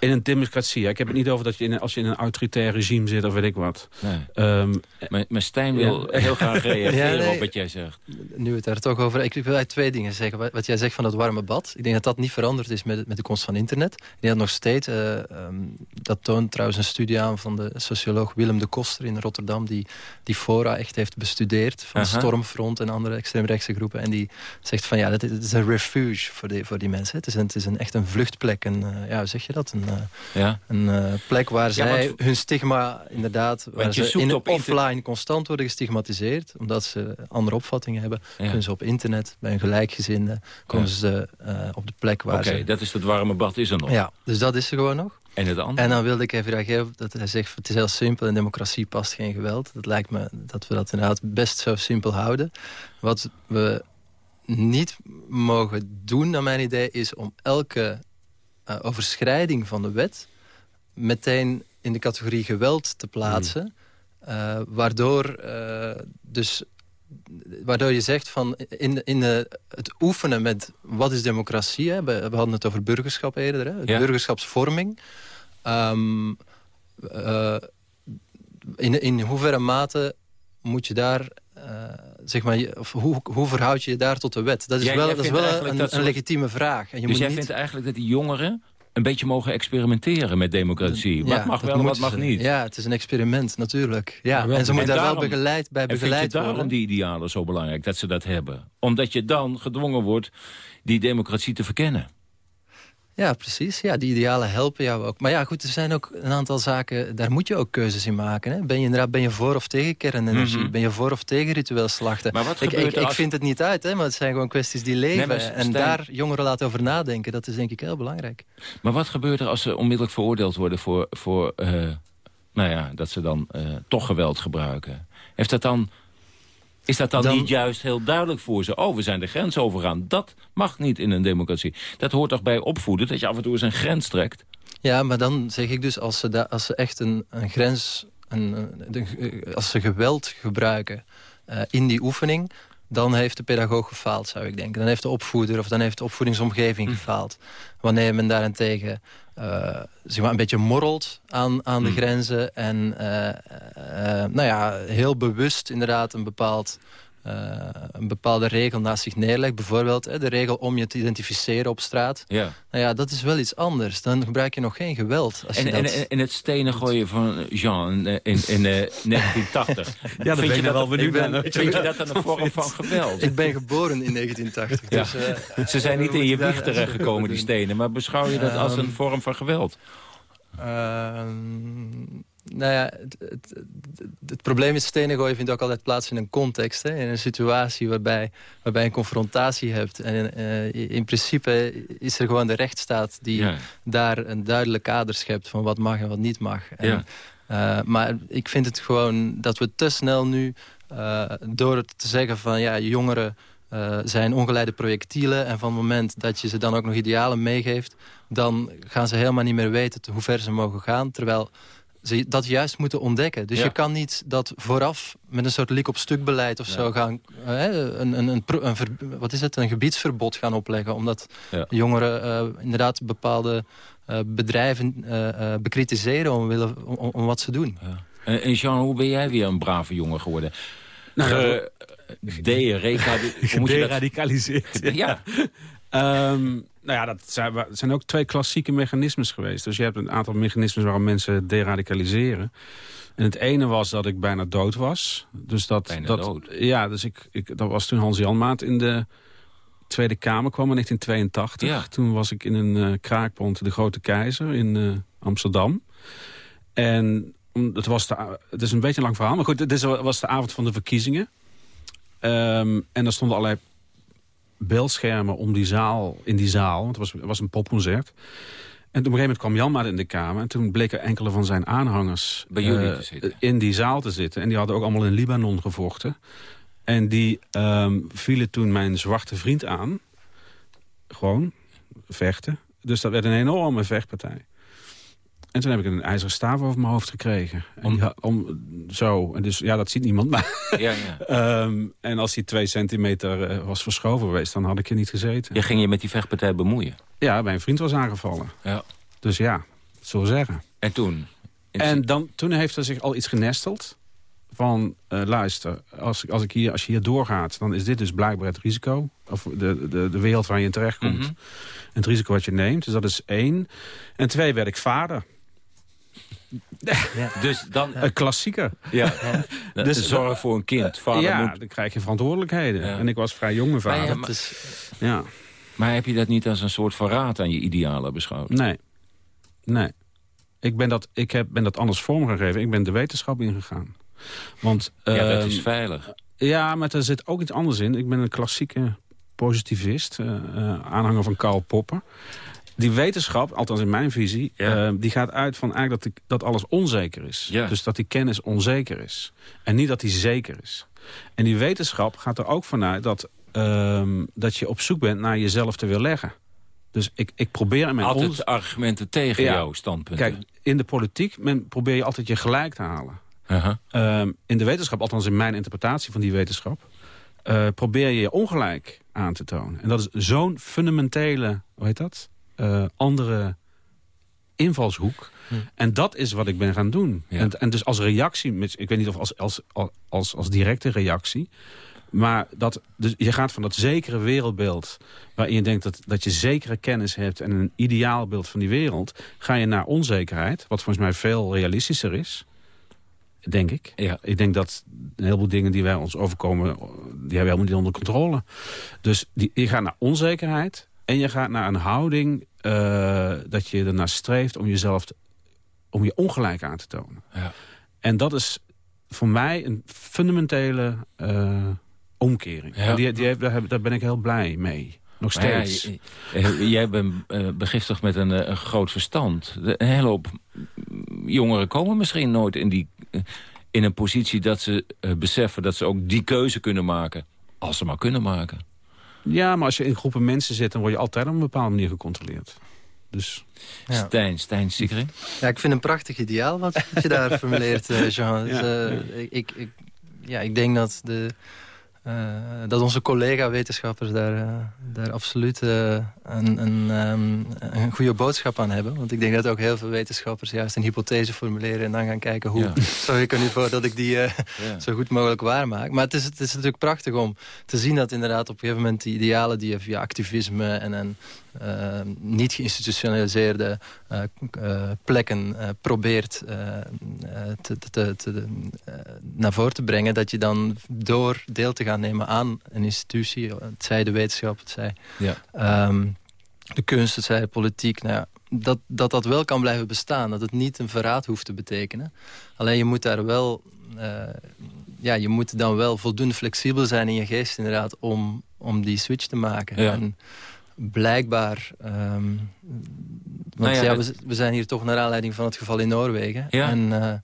[SPEAKER 15] In een democratie. Ja, ik heb het niet over dat je in, als je in een autoritair regime zit of weet ik wat.
[SPEAKER 13] Nee. Um, maar, maar Stijn wil ja. heel graag reageren ja, nee, op wat jij zegt.
[SPEAKER 14] Nu we het daar toch over... Ik wil eigenlijk twee dingen zeggen. Wat jij zegt van dat warme bad. Ik denk dat dat niet veranderd is met, met de komst van internet. Ik denk dat nog steeds... Uh, um, dat toont trouwens een studie aan van de socioloog Willem de Koster in Rotterdam. Die, die fora echt heeft bestudeerd. Van uh -huh. Stormfront en andere extreemrechtse groepen. En die zegt van ja, dat is een refuge voor die, voor die mensen. Het is, een, het is een, echt een vluchtplek. En uh, ja, hoe zeg je dat? Een, uh,
[SPEAKER 13] ja.
[SPEAKER 14] een uh, plek waar zij hun stigma inderdaad... waar ze in
[SPEAKER 13] op
[SPEAKER 14] offline constant worden gestigmatiseerd... omdat ze andere opvattingen hebben... Ja. kunnen ze op internet, bij hun gelijkgezinde... komen ze uh, op de plek waar
[SPEAKER 13] Oké,
[SPEAKER 14] okay,
[SPEAKER 13] ze... dat is het warme bad is er nog.
[SPEAKER 14] Ja, dus dat is er gewoon nog.
[SPEAKER 13] En het andere?
[SPEAKER 14] En dan wilde ik even reageren dat hij zegt... het is heel simpel, in democratie past geen geweld. Dat lijkt me dat we dat inderdaad best zo simpel houden. Wat we niet mogen doen, naar mijn idee... is om elke uh, overschrijding van de wet... meteen in de categorie geweld te plaatsen... Mm. Uh, waardoor, uh, dus, waardoor je zegt van in, de, in de, het oefenen met wat is democratie... Hè? We, we hadden het over burgerschap eerder, hè?
[SPEAKER 13] Ja.
[SPEAKER 14] burgerschapsvorming... Um, in, in hoeverre mate moet je daar zeg maar, of hoe, hoe verhoud je je daar tot de wet? Dat is
[SPEAKER 13] jij,
[SPEAKER 14] wel,
[SPEAKER 13] jij
[SPEAKER 14] dat is wel een,
[SPEAKER 13] dat
[SPEAKER 14] een legitieme vraag. En je
[SPEAKER 13] dus
[SPEAKER 14] moet
[SPEAKER 13] jij
[SPEAKER 14] niet...
[SPEAKER 13] vindt eigenlijk dat die jongeren een beetje mogen experimenteren met democratie? Wat
[SPEAKER 14] ja,
[SPEAKER 13] mag wel en wat mag
[SPEAKER 14] ze.
[SPEAKER 13] niet?
[SPEAKER 14] Ja, het is een experiment, natuurlijk. Ja, en ze moeten daar daarom, wel begeleid, bij begeleid
[SPEAKER 13] en vind je
[SPEAKER 14] worden.
[SPEAKER 13] daarom die idealen zo belangrijk, dat ze dat hebben? Omdat je dan gedwongen wordt die democratie te verkennen.
[SPEAKER 14] Ja, precies. Ja, die idealen helpen jou ook. Maar ja, goed, er zijn ook een aantal zaken... daar moet je ook keuzes in maken. Hè? Ben, je inderdaad, ben je voor of tegen kernenergie? Mm -hmm. Ben je voor of tegen ritueel slachten?
[SPEAKER 13] Maar wat
[SPEAKER 14] ik,
[SPEAKER 13] gebeurt
[SPEAKER 14] ik,
[SPEAKER 13] er als...
[SPEAKER 14] ik vind het niet uit, hè, maar het zijn gewoon kwesties die leven.
[SPEAKER 13] Nee,
[SPEAKER 14] en daar jongeren laten over nadenken, dat is denk ik heel belangrijk.
[SPEAKER 13] Maar wat gebeurt er als ze onmiddellijk veroordeeld worden... voor, voor uh, nou ja, dat ze dan uh, toch geweld gebruiken? Heeft dat dan... Is dat dan, dan, niet juist heel duidelijk voor ze? Oh, we zijn de grens overgaan. Dat mag niet in een democratie. Dat hoort toch bij opvoeden, dat je af en toe eens een grens trekt?
[SPEAKER 14] Ja, maar dan zeg ik dus, als ze, da als ze echt een, een grens... Een, de, als ze geweld gebruiken uh, in die oefening... dan heeft de pedagoog gefaald, zou ik denken. Dan heeft de opvoeder of dan heeft de opvoedingsomgeving hm. gefaald. Wanneer men daarentegen uh, zeg maar een beetje morrelt aan, aan de
[SPEAKER 13] Hm.
[SPEAKER 14] grenzen... en uh, uh, nou ja, heel bewust inderdaad een bepaald... Uh, een bepaalde regel naast zich neerlegt. Bijvoorbeeld hè, de regel om je te identificeren op straat.
[SPEAKER 13] Ja.
[SPEAKER 14] Nou ja, dat is wel iets anders. Dan gebruik je nog geen geweld. Als
[SPEAKER 13] en,
[SPEAKER 14] je dat...
[SPEAKER 13] en, en het stenen gooien van Jean in, in, in uh, 1980.
[SPEAKER 15] ja, dat vind ben je dat wel benieuwd
[SPEAKER 13] ben, Vind je dat dan een vorm van geweld?
[SPEAKER 14] Ik ben geboren in 1980.
[SPEAKER 13] Ja.
[SPEAKER 14] Dus, uh,
[SPEAKER 13] Ze zijn niet in je wieg terechtgekomen, die stenen. Maar beschouw je dat
[SPEAKER 14] Um,
[SPEAKER 13] als een vorm van geweld?
[SPEAKER 14] Uh, nou ja, het, het, het, het, probleem met stenen gooien vindt ook altijd plaats in een context. Hè? In een situatie waarbij, waarbij je een confrontatie hebt. En uh, in principe is er gewoon de rechtsstaat die
[SPEAKER 13] ja.
[SPEAKER 14] daar een duidelijk kader schept... van wat mag en wat niet mag. En,
[SPEAKER 13] ja.
[SPEAKER 14] uh, maar ik vind het gewoon dat we te snel nu... Uh, door te zeggen van ja, jongeren uh, zijn ongeleide projectielen... en van het moment dat je ze dan ook nog idealen meegeeft... dan gaan ze helemaal niet meer weten hoe ver ze mogen gaan. Terwijl ze dat juist moeten ontdekken. Dus
[SPEAKER 13] Ja.
[SPEAKER 14] je kan niet dat vooraf met een soort lik op stuk beleid of
[SPEAKER 13] Ja.
[SPEAKER 14] zo gaan... eh, een, een, een, ver- wat is het, een gebiedsverbod gaan opleggen. Omdat
[SPEAKER 13] Ja.
[SPEAKER 14] jongeren eh, inderdaad bepaalde eh, bedrijven eh, eh, bekritiseren om, om wat ze doen.
[SPEAKER 13] En, en Jean, hoe ben jij weer een brave jongen geworden?
[SPEAKER 15] Nou,
[SPEAKER 13] Ge- Gederadicaliseerd. Ja.
[SPEAKER 15] Ehm, nou ja, dat zijn, zijn ook twee klassieke mechanismes geweest. Dus je hebt een aantal mechanismes waarom mensen deradicaliseren. En het ene was dat ik bijna dood was. Dus dat,
[SPEAKER 13] Bijna
[SPEAKER 15] dat,
[SPEAKER 13] dood?
[SPEAKER 15] Ja, dus ik, ik, dat was toen Hans Janmaat in de Tweede Kamer kwam in 1982.
[SPEAKER 13] Ja.
[SPEAKER 15] Toen was ik in een eh, kraakpont, de Grote Keizer in eh, Amsterdam. En het, was de, het is een beetje een lang verhaal, maar goed, het is- was de avond van de verkiezingen. Ehm, en er stonden allerlei beeldschermen om die zaal, in die zaal. Want het was, was een popconcert. En op een gegeven moment kwam Janmaat in de Kamer. En toen bleken enkele van zijn aanhangers
[SPEAKER 13] Bij jullie
[SPEAKER 15] eh,
[SPEAKER 13] te zitten.
[SPEAKER 15] in die zaal te zitten. En die hadden ook allemaal in Libanon gevochten. En die ehm, vielen toen mijn zwarte vriend aan. Gewoon vechten. Dus dat werd een enorme vechtpartij. En toen heb ik een ijzeren staaf over mijn hoofd gekregen. En om, zo. En dus ja, dat ziet niemand. Maar
[SPEAKER 13] Ja, ja.
[SPEAKER 15] Ehm, en als die twee centimeter eh, was verschoven geweest, dan had ik er niet gezeten.
[SPEAKER 13] Je ging je met die vechtpartij bemoeien.
[SPEAKER 15] Ja, mijn vriend was aangevallen.
[SPEAKER 13] Ja.
[SPEAKER 15] Dus ja, zo zeggen.
[SPEAKER 13] En toen?
[SPEAKER 15] En dan, toen heeft er zich al iets genesteld. Van, eh, luister, als, als, ik hier, als je hier doorgaat... dan is dit dus blijkbaar het risico. Of de, de, de wereld waar je in terechtkomt.
[SPEAKER 13] Mhm.
[SPEAKER 15] En het risico wat je neemt. Dus dat is één. En twee, werd ik vader.
[SPEAKER 13] Dus dan...
[SPEAKER 15] Een klassieker.
[SPEAKER 13] Ja.
[SPEAKER 15] Dus-
[SPEAKER 13] Dus zorg voor een kind. Vader
[SPEAKER 15] ja,
[SPEAKER 13] moet...
[SPEAKER 15] dan krijg je verantwoordelijkheden.
[SPEAKER 13] Ja.
[SPEAKER 15] En ik was vrij jonge vader.
[SPEAKER 13] Maar ja, maar-
[SPEAKER 15] ja.
[SPEAKER 13] Maar heb je dat niet als een soort verraad aan je idealen beschouwd?
[SPEAKER 15] Nee. Nee. Ik ben dat, ik heb, ben dat anders vormgegeven. Ik ben de wetenschap ingegaan. Want,
[SPEAKER 13] Ja, dat
[SPEAKER 15] ehm,
[SPEAKER 13] is veilig.
[SPEAKER 15] Ja, maar er zit ook iets anders in. Ik ben een klassieke positivist. eh, eh, aanhanger van Karl Popper. Die wetenschap, althans in mijn visie... eh, die gaat uit van eigenlijk dat, die- dat alles onzeker is.
[SPEAKER 13] Ja.
[SPEAKER 15] Dus dat die kennis onzeker is. En niet dat die zeker is. En die wetenschap gaat er ook vanuit dat, ehm, dat je op zoek bent naar jezelf te weerleggen. Dus ik, ik probeer in mijn
[SPEAKER 13] Altijd argumenten tegen
[SPEAKER 15] Ja.
[SPEAKER 13] jouw standpunten.
[SPEAKER 15] Kijk, in de politiek men, probeer je altijd je gelijk te halen.
[SPEAKER 13] Uh-huh.
[SPEAKER 15] Ehm, in de wetenschap, althans in mijn interpretatie van die wetenschap... eh, probeer je je ongelijk aan te tonen. En dat is zo'n fundamentele, hoe heet dat? Eh, andere invalshoek. En dat is wat ik ben gaan doen. En, en dus als reactie, ik weet niet of als, als, als, als directe reactie... maar dat, dus je gaat van dat zekere wereldbeeld... waarin je denkt dat, dat je zekere kennis hebt... en een ideaalbeeld van die wereld... ga je naar onzekerheid, wat volgens mij veel realistischer is... Denk ik.
[SPEAKER 13] Ja.
[SPEAKER 15] Ik denk dat een heleboel dingen die wij ons overkomen... die hebben we helemaal niet onder controle. Dus die, je gaat naar onzekerheid... en je gaat naar een houding eh, dat je ernaar streeft... om jezelf te- om je ongelijk aan te tonen.
[SPEAKER 13] Ja.
[SPEAKER 15] En dat is voor mij een fundamentele eh, omkering.
[SPEAKER 13] Ja.
[SPEAKER 15] En die, die, daar, heb- daar ben ik heel blij mee. Nog
[SPEAKER 13] ja,
[SPEAKER 15] steeds.
[SPEAKER 13] jij bent eh, begiftigd met een, een groot verstand. De- Een hele hoop jongeren komen misschien nooit in, die, in een positie... dat ze beseffen dat ze ook die keuze kunnen maken. Als ze maar kunnen maken.
[SPEAKER 15] Ja, maar als je in groepen mensen zit... dan word je altijd op een bepaalde manier gecontroleerd. Dus...
[SPEAKER 14] Ja.
[SPEAKER 13] Stijn, Stijn.
[SPEAKER 14] Ja, ik vind een prachtig ideaal wat je daar formuleert, eh, Jean. Dus,
[SPEAKER 15] Ja.
[SPEAKER 14] eh, ik, ik, ik- ja, ik denk dat, de, dat onze collega-wetenschappers daar, eh, daar absoluut eh, een, een, ehm, een goede boodschap aan hebben. Want ik denk dat ook heel veel wetenschappers juist een hypothese formuleren... en dan gaan kijken hoe
[SPEAKER 13] Ja.
[SPEAKER 14] zorg ik er nu voor dat ik die eh,
[SPEAKER 13] Ja.
[SPEAKER 14] zo goed mogelijk waarmaak. Maar het is, het is natuurlijk prachtig om te zien dat inderdaad op een gegeven moment... die idealen die je via activisme en, en eh, niet geïnstitutionaliseerde eh, eh, plekken eh, probeert te, te, te, naar voren te brengen... dat je dan door deel te gaan nemen aan een institutie... het zij de wetenschap, het zij
[SPEAKER 13] Ja.
[SPEAKER 14] ehm, de kunst, het zij de politiek... Nou ja, dat, dat dat wel kan blijven bestaan. Dat het niet een verraad hoeft te betekenen. Alleen je moet daar wel... ja, je moet dan wel voldoende flexibel zijn in je geest inderdaad... om, om die switch te maken.
[SPEAKER 13] Ja.
[SPEAKER 14] En blijkbaar... ehm, want
[SPEAKER 13] Nou ja,
[SPEAKER 14] we, we zijn hier toch naar aanleiding van het geval in Noorwegen.
[SPEAKER 13] Ja.
[SPEAKER 14] En eh,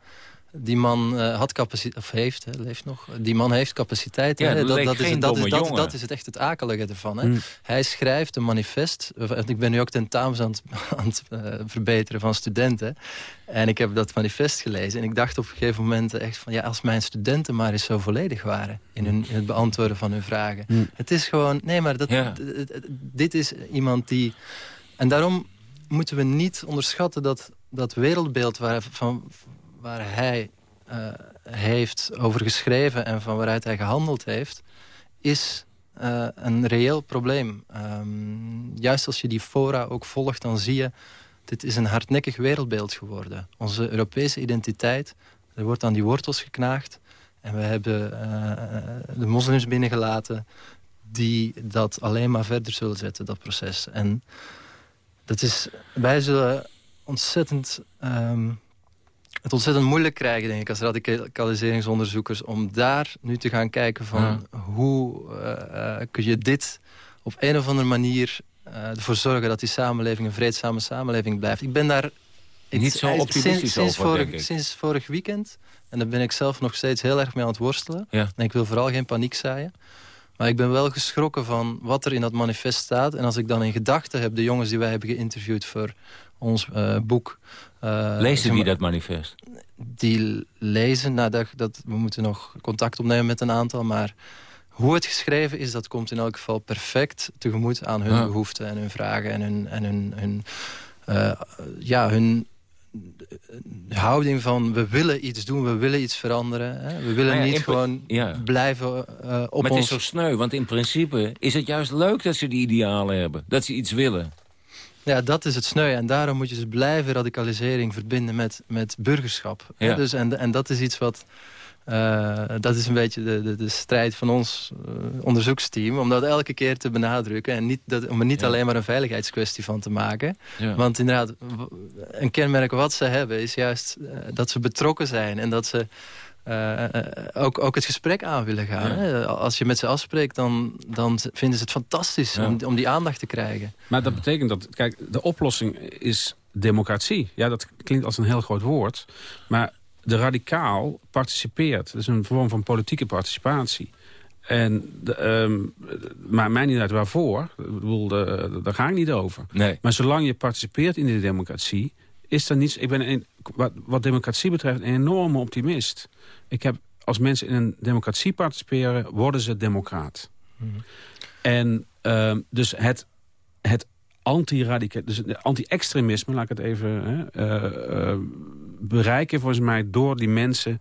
[SPEAKER 14] die man eh, had capaciteit, of heeft, hè, leeft nog. Die man heeft capaciteit.
[SPEAKER 13] Ja,
[SPEAKER 14] hè.
[SPEAKER 13] dat
[SPEAKER 14] dat, is, dat, is, dat, dat is het echt het akelige ervan. Hè.
[SPEAKER 15] Hmm.
[SPEAKER 14] Hij schrijft een manifest. Ik ben nu ook tentamens aan het, aan het eh, verbeteren van studenten. En ik heb dat manifest gelezen. En ik dacht op een gegeven moment echt van... ja, als mijn studenten maar eens zo volledig waren... in, hun, in het beantwoorden van hun vragen.
[SPEAKER 15] Hmm.
[SPEAKER 14] Het is gewoon... Nee, maar dat,
[SPEAKER 13] Ja.
[SPEAKER 14] dit is iemand die... En daarom moeten we niet onderschatten dat, dat wereldbeeld waar, van, waar hij heeft over geschreven en van waaruit hij gehandeld heeft, is een reëel probleem. Um, juist als je die fora ook volgt, dan zie je... dit is een hardnekkig wereldbeeld geworden. Onze Europese identiteit, er wordt aan die wortels geknaagd. En we hebben de moslims binnengelaten die dat alleen maar verder zullen zetten, dat proces. En dat is, wij zullen ontzettend, um, het ontzettend moeilijk krijgen, denk ik, als radicaliseringsonderzoekers... om daar nu te gaan kijken van hoe uh, kun je dit op een of andere manier uh, ervoor zorgen... dat die samenleving een vreedzame samenleving blijft. Ik ben daar...
[SPEAKER 13] Niet zo optimistisch
[SPEAKER 14] sinds,
[SPEAKER 13] over,
[SPEAKER 14] vorig, sinds vorig weekend. En daar ben ik zelf nog steeds heel erg mee aan het worstelen.
[SPEAKER 13] Ja.
[SPEAKER 14] En ik wil vooral geen paniek zaaien. Maar ik ben wel geschrokken van wat er in dat manifest staat. En als ik dan in gedachten heb de jongens die wij hebben geïnterviewd voor ons uh, boek...
[SPEAKER 13] Uh, Lezen die dat manifest?
[SPEAKER 14] Die lezen, nou, dat, dat, we moeten nog contact opnemen met een aantal. Maar hoe het geschreven is, dat komt in elk geval perfect tegemoet aan hun behoeften en hun vragen en hun, en hun, hun, uh, ja, hun houding van we willen iets doen, we willen iets veranderen. Hè? We willen
[SPEAKER 13] Nou ja,
[SPEAKER 14] niet gewoon
[SPEAKER 13] ja.
[SPEAKER 14] blijven uh, op
[SPEAKER 13] maar het
[SPEAKER 14] ons...
[SPEAKER 13] is zo sneu, want in principe is het juist leuk dat ze die idealen hebben. Dat ze iets willen.
[SPEAKER 14] Ja, dat is het sneu. En daarom moet je dus blijven radicalisering verbinden met, met burgerschap.
[SPEAKER 13] Ja.
[SPEAKER 14] Dus, en, en dat is iets wat... eh, dat is een beetje de, de, de strijd van ons eh, onderzoeksteam. Om dat elke keer te benadrukken. En niet dat, om er niet
[SPEAKER 13] Ja. alleen
[SPEAKER 14] maar een veiligheidskwestie van te maken.
[SPEAKER 13] Ja.
[SPEAKER 14] Want inderdaad, een kenmerk wat ze hebben... is juist eh, dat ze betrokken zijn. En dat ze eh, eh, ook, ook het gesprek aan willen gaan.
[SPEAKER 15] Ja.
[SPEAKER 14] Hè? Als je met ze afspreekt, dan, dan vinden ze het fantastisch...
[SPEAKER 15] Ja.
[SPEAKER 14] Om, om die aandacht te krijgen.
[SPEAKER 15] Maar dat betekent dat, kijk, de oplossing is democratie. Ja, dat klinkt als een heel groot woord. Maar de radicaal participeert. Dat is een vorm van politieke participatie. En de, ehm, maar mij niet uit waarvoor. Ik bedoel, de- daar ga ik niet over.
[SPEAKER 13] Nee.
[SPEAKER 15] Maar zolang je participeert in de democratie... is er niets... Ik ben een, wat, wat democratie betreft een enorme optimist. Ik heb, als mensen in een democratie participeren... worden ze democraat. En ehm, dus het, het dus het anti-extremisme, laat ik het even hè, eh, eh, bereiken, volgens mij, door die mensen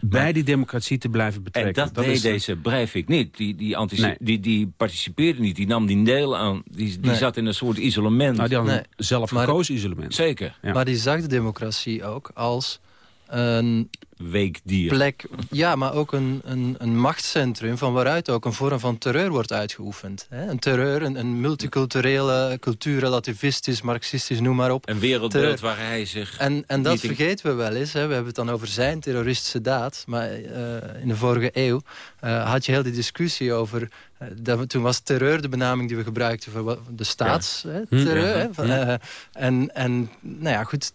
[SPEAKER 15] bij die democratie te blijven
[SPEAKER 13] En
[SPEAKER 15] betrekken.
[SPEAKER 13] dat, deed
[SPEAKER 15] is-
[SPEAKER 13] deze Breivik niet. Die, die,
[SPEAKER 15] Nee.
[SPEAKER 13] die, die participeerde niet. Die nam die deel aan. Die, die
[SPEAKER 14] Nee.
[SPEAKER 13] zat in een soort isolement.
[SPEAKER 15] Nou, die hadden
[SPEAKER 14] Nee.
[SPEAKER 15] een zelf
[SPEAKER 14] Maar-
[SPEAKER 15] gekozen isolement.
[SPEAKER 13] Zeker.
[SPEAKER 15] Ja.
[SPEAKER 14] Maar die zag de democratie ook als een
[SPEAKER 13] Weekdier.
[SPEAKER 14] plek... Ja, maar ook een, een, een machtscentrum van waaruit ook een vorm van terreur wordt uitgeoefend. Hè? Een terreur, een, een multiculturele, cultuurrelativistisch, marxistisch, noem maar op.
[SPEAKER 13] Een wereldbeeld
[SPEAKER 14] Terreur.
[SPEAKER 13] waar hij zich...
[SPEAKER 14] En, en dat vergeten we wel eens. Hè. We hebben het dan over zijn terroristische daad. Maar eh, in de vorige eeuw eh, had je heel die discussie over... eh, dat toen was terreur de benaming die we gebruikten voor de staatsterreur.
[SPEAKER 15] Hm.
[SPEAKER 13] Ja.
[SPEAKER 14] eh, en, en nou ja, goed,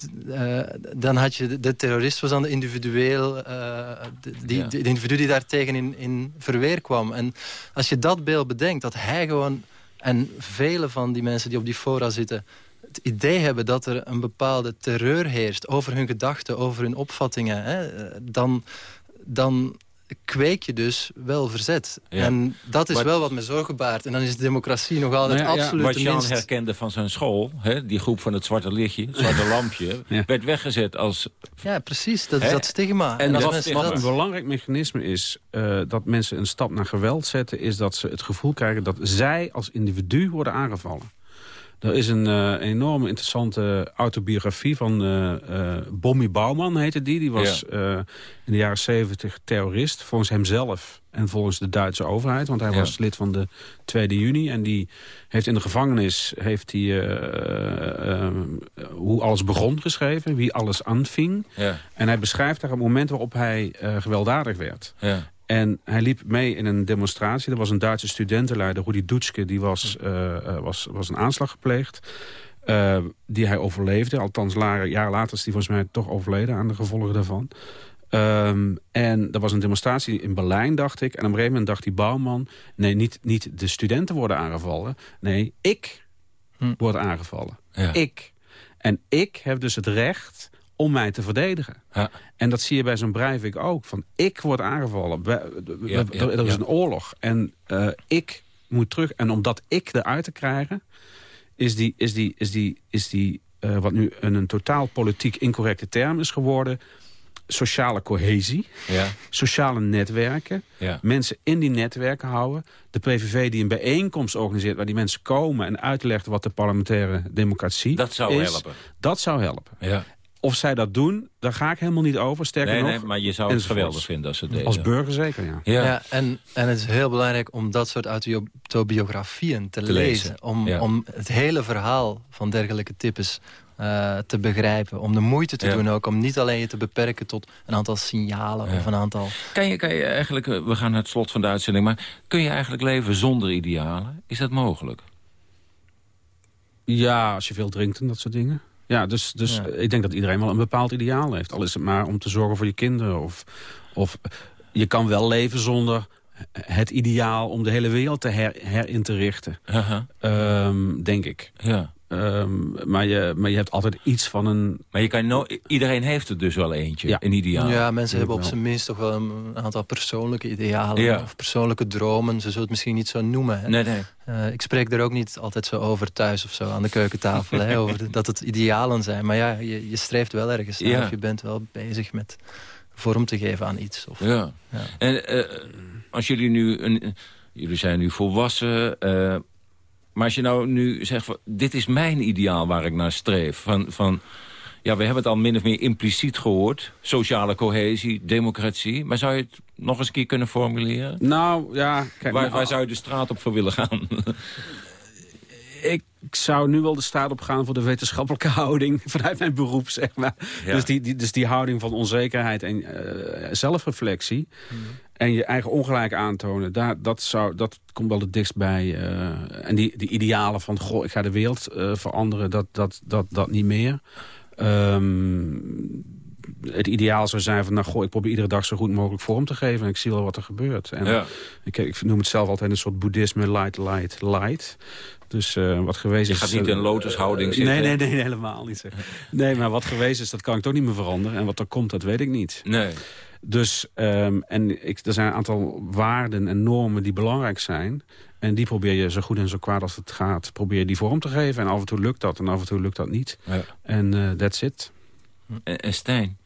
[SPEAKER 14] dan had je de, de terrorist was dan de individueel... eh, die,
[SPEAKER 13] Ja.
[SPEAKER 14] de, de individu die daar tegen in, in verweer kwam. En als je dat beeld bedenkt, dat hij gewoon... en vele van die mensen die op die fora zitten het idee hebben dat er een bepaalde terreur heerst... over hun gedachten, over hun opvattingen... Hè, eh, dan, dan kweek je dus wel verzet.
[SPEAKER 13] Ja.
[SPEAKER 14] En dat is
[SPEAKER 13] Maar-
[SPEAKER 14] wel wat me zorgen baart. En dan is de democratie nog altijd
[SPEAKER 15] Nou ja, ja,
[SPEAKER 14] absoluut
[SPEAKER 13] Wat Jan
[SPEAKER 14] minst...
[SPEAKER 13] herkende van zijn school, hè, die groep van het zwarte lichtje, het zwarte lampje,
[SPEAKER 15] Ja.
[SPEAKER 13] werd weggezet als...
[SPEAKER 14] Ja, precies. Dat is dat stigma.
[SPEAKER 15] En wat, een belangrijk mechanisme is... eh, dat mensen een stap naar geweld zetten... is dat ze het gevoel krijgen dat zij als individu worden aangevallen. Er is een eh, enorme interessante autobiografie van eh eh, Bommy Bouwman, heette die. Die was in de jaren 70 terrorist, volgens hemzelf en volgens de Duitse overheid. Want hij
[SPEAKER 13] Ja.
[SPEAKER 15] was lid van de 2 juni. En die heeft in de gevangenis heeft hij, hoe alles begon geschreven. Wie alles aanving.
[SPEAKER 13] Ja,
[SPEAKER 15] En hij beschrijft daar het moment waarop hij gewelddadig werd. En hij liep mee in een demonstratie. Er was een Duitse studentenleider, Rudi Dutschke, die was, eh, eh, was, was een aanslag gepleegd. eh, die hij overleefde. Althans, jaren later is hij volgens mij toch overleden aan de gevolgen daarvan. Ehm, en er was een demonstratie in Berlijn, dacht ik. En op een gegeven moment dacht die bouwman... nee, niet, niet de studenten worden aangevallen. Nee, ik
[SPEAKER 14] Hm.
[SPEAKER 15] word aangevallen.
[SPEAKER 13] Ja.
[SPEAKER 15] Ik. En ik heb dus het recht om mij te verdedigen.
[SPEAKER 13] Ja.
[SPEAKER 15] En dat zie je bij zo'n Breivik ook. Van ik word aangevallen. We- we-
[SPEAKER 13] Ja,
[SPEAKER 15] we-
[SPEAKER 13] ja,
[SPEAKER 15] er is een oorlog. En eh, ik moet terug. En om dat ik eruit te krijgen... is die, is die, is die, is die eh, wat nu een, een totaal politiek incorrecte term is geworden... sociale cohesie,
[SPEAKER 13] Ja.
[SPEAKER 15] sociale netwerken,
[SPEAKER 13] Ja.
[SPEAKER 15] mensen in die netwerken houden. De PVV die een bijeenkomst organiseert waar die mensen komen en uitlegt wat de parlementaire democratie
[SPEAKER 13] Dat zou
[SPEAKER 15] is.
[SPEAKER 13] helpen.
[SPEAKER 15] Dat zou helpen.
[SPEAKER 13] Ja.
[SPEAKER 15] Of zij dat doen, daar ga ik helemaal niet over. Sterker
[SPEAKER 13] Nee,
[SPEAKER 15] nog,
[SPEAKER 13] nee, maar je zou het geweldig vinden als ze het deden.
[SPEAKER 15] Als burger zeker, ja.
[SPEAKER 13] Ja.
[SPEAKER 14] en, en het is heel belangrijk om dat soort autobiografieën te,
[SPEAKER 13] Te
[SPEAKER 14] lezen.
[SPEAKER 13] lezen,
[SPEAKER 14] Om,
[SPEAKER 13] ja.
[SPEAKER 14] om het hele verhaal van dergelijke types eh, te begrijpen. Om de moeite te
[SPEAKER 13] Ja.
[SPEAKER 14] doen ook. Om niet alleen je te beperken tot een aantal signalen
[SPEAKER 13] Ja.
[SPEAKER 14] of een aantal...
[SPEAKER 13] Kan je, kan je eigenlijk, eh, we gaan naar het slot van de uitzending... maar kun je eigenlijk leven zonder idealen? Is dat mogelijk?
[SPEAKER 15] Ja, als je veel drinkt en dat soort dingen. Ja, dus, dus
[SPEAKER 14] Ja.
[SPEAKER 15] ik denk dat iedereen wel een bepaald ideaal heeft. Al is het maar om te zorgen voor je kinderen. Of, of je kan wel leven zonder het ideaal om de hele wereld te her, herin te richten. Ehm, denk ik.
[SPEAKER 13] Ja.
[SPEAKER 15] Ehm, maar, je, maar je hebt altijd iets van een...
[SPEAKER 13] Maar je kan no iedereen heeft er dus wel eentje,
[SPEAKER 15] Ja.
[SPEAKER 13] een ideaal.
[SPEAKER 14] Ja, mensen hebben op zijn minst toch wel een aantal persoonlijke idealen.
[SPEAKER 13] Ja.
[SPEAKER 14] Of persoonlijke dromen. Ze zullen het misschien niet zo noemen. Hè.
[SPEAKER 13] Nee, nee.
[SPEAKER 14] Eh, ik spreek er ook niet altijd zo over thuis of zo aan de keukentafel. hè, over de- dat het idealen zijn. Maar ja, je, je streeft wel ergens naar.
[SPEAKER 13] Ja.
[SPEAKER 14] Of je bent wel bezig met vorm te geven aan iets. Of,
[SPEAKER 13] Ja.
[SPEAKER 14] Ja.
[SPEAKER 13] En eh, als jullie nu... Een, jullie zijn nu volwassen... eh, maar als je nou nu zegt... Van, dit is mijn ideaal waar ik naar streef. Van, van, ja, we hebben het al min of meer impliciet gehoord. Sociale cohesie, democratie. Maar zou je het nog eens een keer kunnen formuleren?
[SPEAKER 15] Nou, ja... Kijk,
[SPEAKER 13] Waar,
[SPEAKER 15] nou,
[SPEAKER 13] waar zou je de straat op voor willen gaan?
[SPEAKER 15] ik zou nu wel de straat op gaan voor de wetenschappelijke houding vanuit mijn beroep, zeg maar.
[SPEAKER 13] Ja.
[SPEAKER 15] Dus, die, die, dus die houding van onzekerheid en eh, zelfreflectie en je eigen ongelijk aantonen, daar, dat, zou, dat komt wel het dichtst bij. eh, en die, die idealen van, goh, ik ga de wereld eh, veranderen, dat, dat, dat, dat niet meer. Ehm, het ideaal zou zijn van, nou goh, ik probeer iedere dag zo goed mogelijk vorm te geven en ik zie wel wat er gebeurt. En
[SPEAKER 13] Ja.
[SPEAKER 15] ik, ik noem het zelf altijd een soort boeddhisme light, light, light. Dus eh, wat geweest
[SPEAKER 13] Je
[SPEAKER 15] is...
[SPEAKER 13] gaat niet in lotushouding zitten.
[SPEAKER 15] Nee, nee, nee, nee, helemaal niet. Zeg. Nee, maar wat geweest is, dat kan ik toch niet meer veranderen. En wat er komt, dat weet ik niet.
[SPEAKER 13] Nee.
[SPEAKER 15] Dus, ehm, en ik, er zijn een aantal waarden en normen die belangrijk zijn. En die probeer je zo goed en zo kwaad als het gaat, probeer je die vorm te geven. En af en toe lukt dat en af en toe lukt dat niet.
[SPEAKER 13] Ja.
[SPEAKER 15] En eh, that's it.
[SPEAKER 13] En, en Stijn?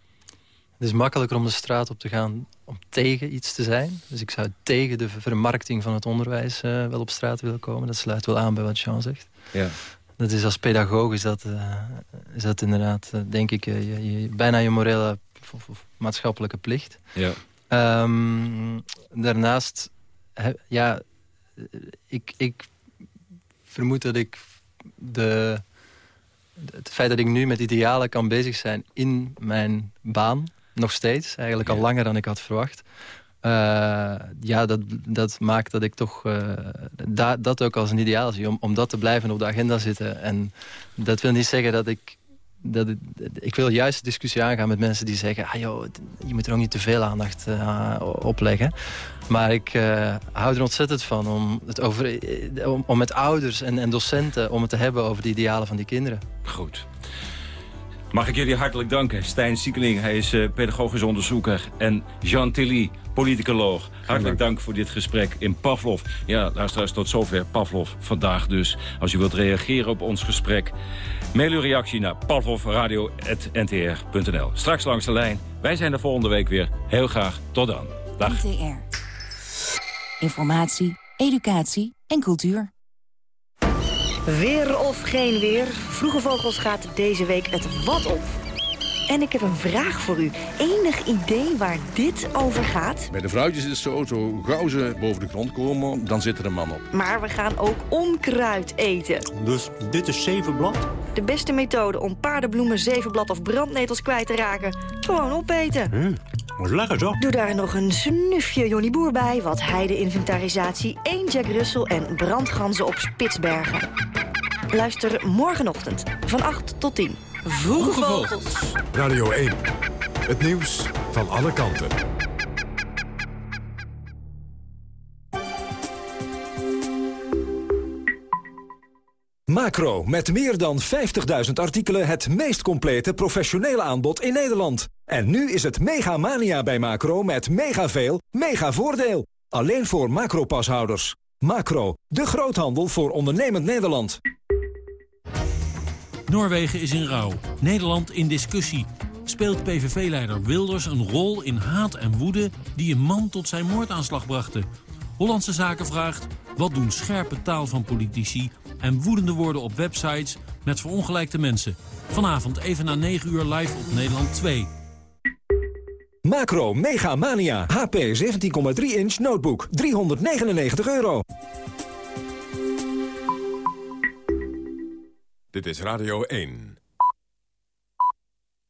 [SPEAKER 14] Het is makkelijker om de straat op te gaan om tegen iets te zijn. Dus ik zou tegen de vermarkting van het onderwijs eh, wel op straat willen komen. Dat sluit wel aan bij wat Jean zegt.
[SPEAKER 13] Ja.
[SPEAKER 14] Dat is als pedagoog is dat, eh, is dat inderdaad, denk ik, je, je- bijna je morele of, of maatschappelijke plicht.
[SPEAKER 13] Ja.
[SPEAKER 14] Ehm, daarnaast, he- ja, ik, ik vermoed dat ik de, het feit dat ik nu met idealen kan bezig zijn in mijn baan, nog steeds, eigenlijk al langer dan ik had verwacht. eh, ja, dat, dat maakt dat ik toch eh, da- dat ook als een ideaal zie. Om, om dat te blijven op de agenda zitten. En dat wil niet zeggen dat ik... Dat ik wil juist de discussie aangaan met mensen die zeggen... Ah, joh, je moet er ook niet te veel aandacht eh, opleggen. Maar ik eh, hou er ontzettend van om, het over, eh, om, met ouders en, en docenten... om het te hebben over de idealen van die kinderen.
[SPEAKER 13] Goed. Mag ik jullie hartelijk danken. Stijn Siekeling, hij is pedagogisch onderzoeker. En Jean Tilly, politicoloog. Hartelijk dank voor dit gesprek in Pavlov. Ja, luisteraars, tot zover Pavlov vandaag dus. Als u wilt reageren op ons gesprek... mail uw reactie naar pavlovradio.ntr.nl. Straks langs de lijn. Wij zijn er volgende week weer. Heel graag. Tot dan. Dag.
[SPEAKER 16] NTR. Informatie, educatie en cultuur.
[SPEAKER 17] Weer of geen weer, Vroege Vogels gaat deze week het wat op. En ik heb een vraag voor u. Enig idee waar dit over gaat?
[SPEAKER 18] Bij de vrouwtjes is het zo, zo gauw ze boven de grond komen, dan zit er een man op.
[SPEAKER 17] Maar we gaan ook onkruid eten.
[SPEAKER 19] Dus dit is zevenblad?
[SPEAKER 17] De beste methode om paardenbloemen, zevenblad of brandnetels kwijt te raken? Gewoon opeten.
[SPEAKER 19] Hm, wat lekker zo.
[SPEAKER 17] Doe daar nog een snufje Johnny Boer bij, wat heide-inventarisatie, één Jack Russell en brandganzen op Spitsbergen. Luister morgenochtend van 8 tot 10. Vroege Vogels.
[SPEAKER 2] Radio 1. Het nieuws van alle kanten.
[SPEAKER 20] Macro, met meer dan 50.000 artikelen het meest complete professionele aanbod in Nederland. En nu is het mega mania bij Macro met mega veel, mega voordeel. Alleen voor Macro-pashouders. Macro, de groothandel voor ondernemend Nederland.
[SPEAKER 12] Noorwegen is in rouw. Nederland in discussie. speelt PVV-leider Wilders een rol in haat en woede... die een man tot zijn moordaanslag brachten. Hollandse Zaken vraagt... wat doen scherpe taal van politici en woedende woorden op websites... met verongelijkte mensen? Vanavond even na 9 uur live op Nederland 2.
[SPEAKER 20] Macro Mega Mania. HP 17,3 inch notebook. 399 euro.
[SPEAKER 2] Dit is Radio 1.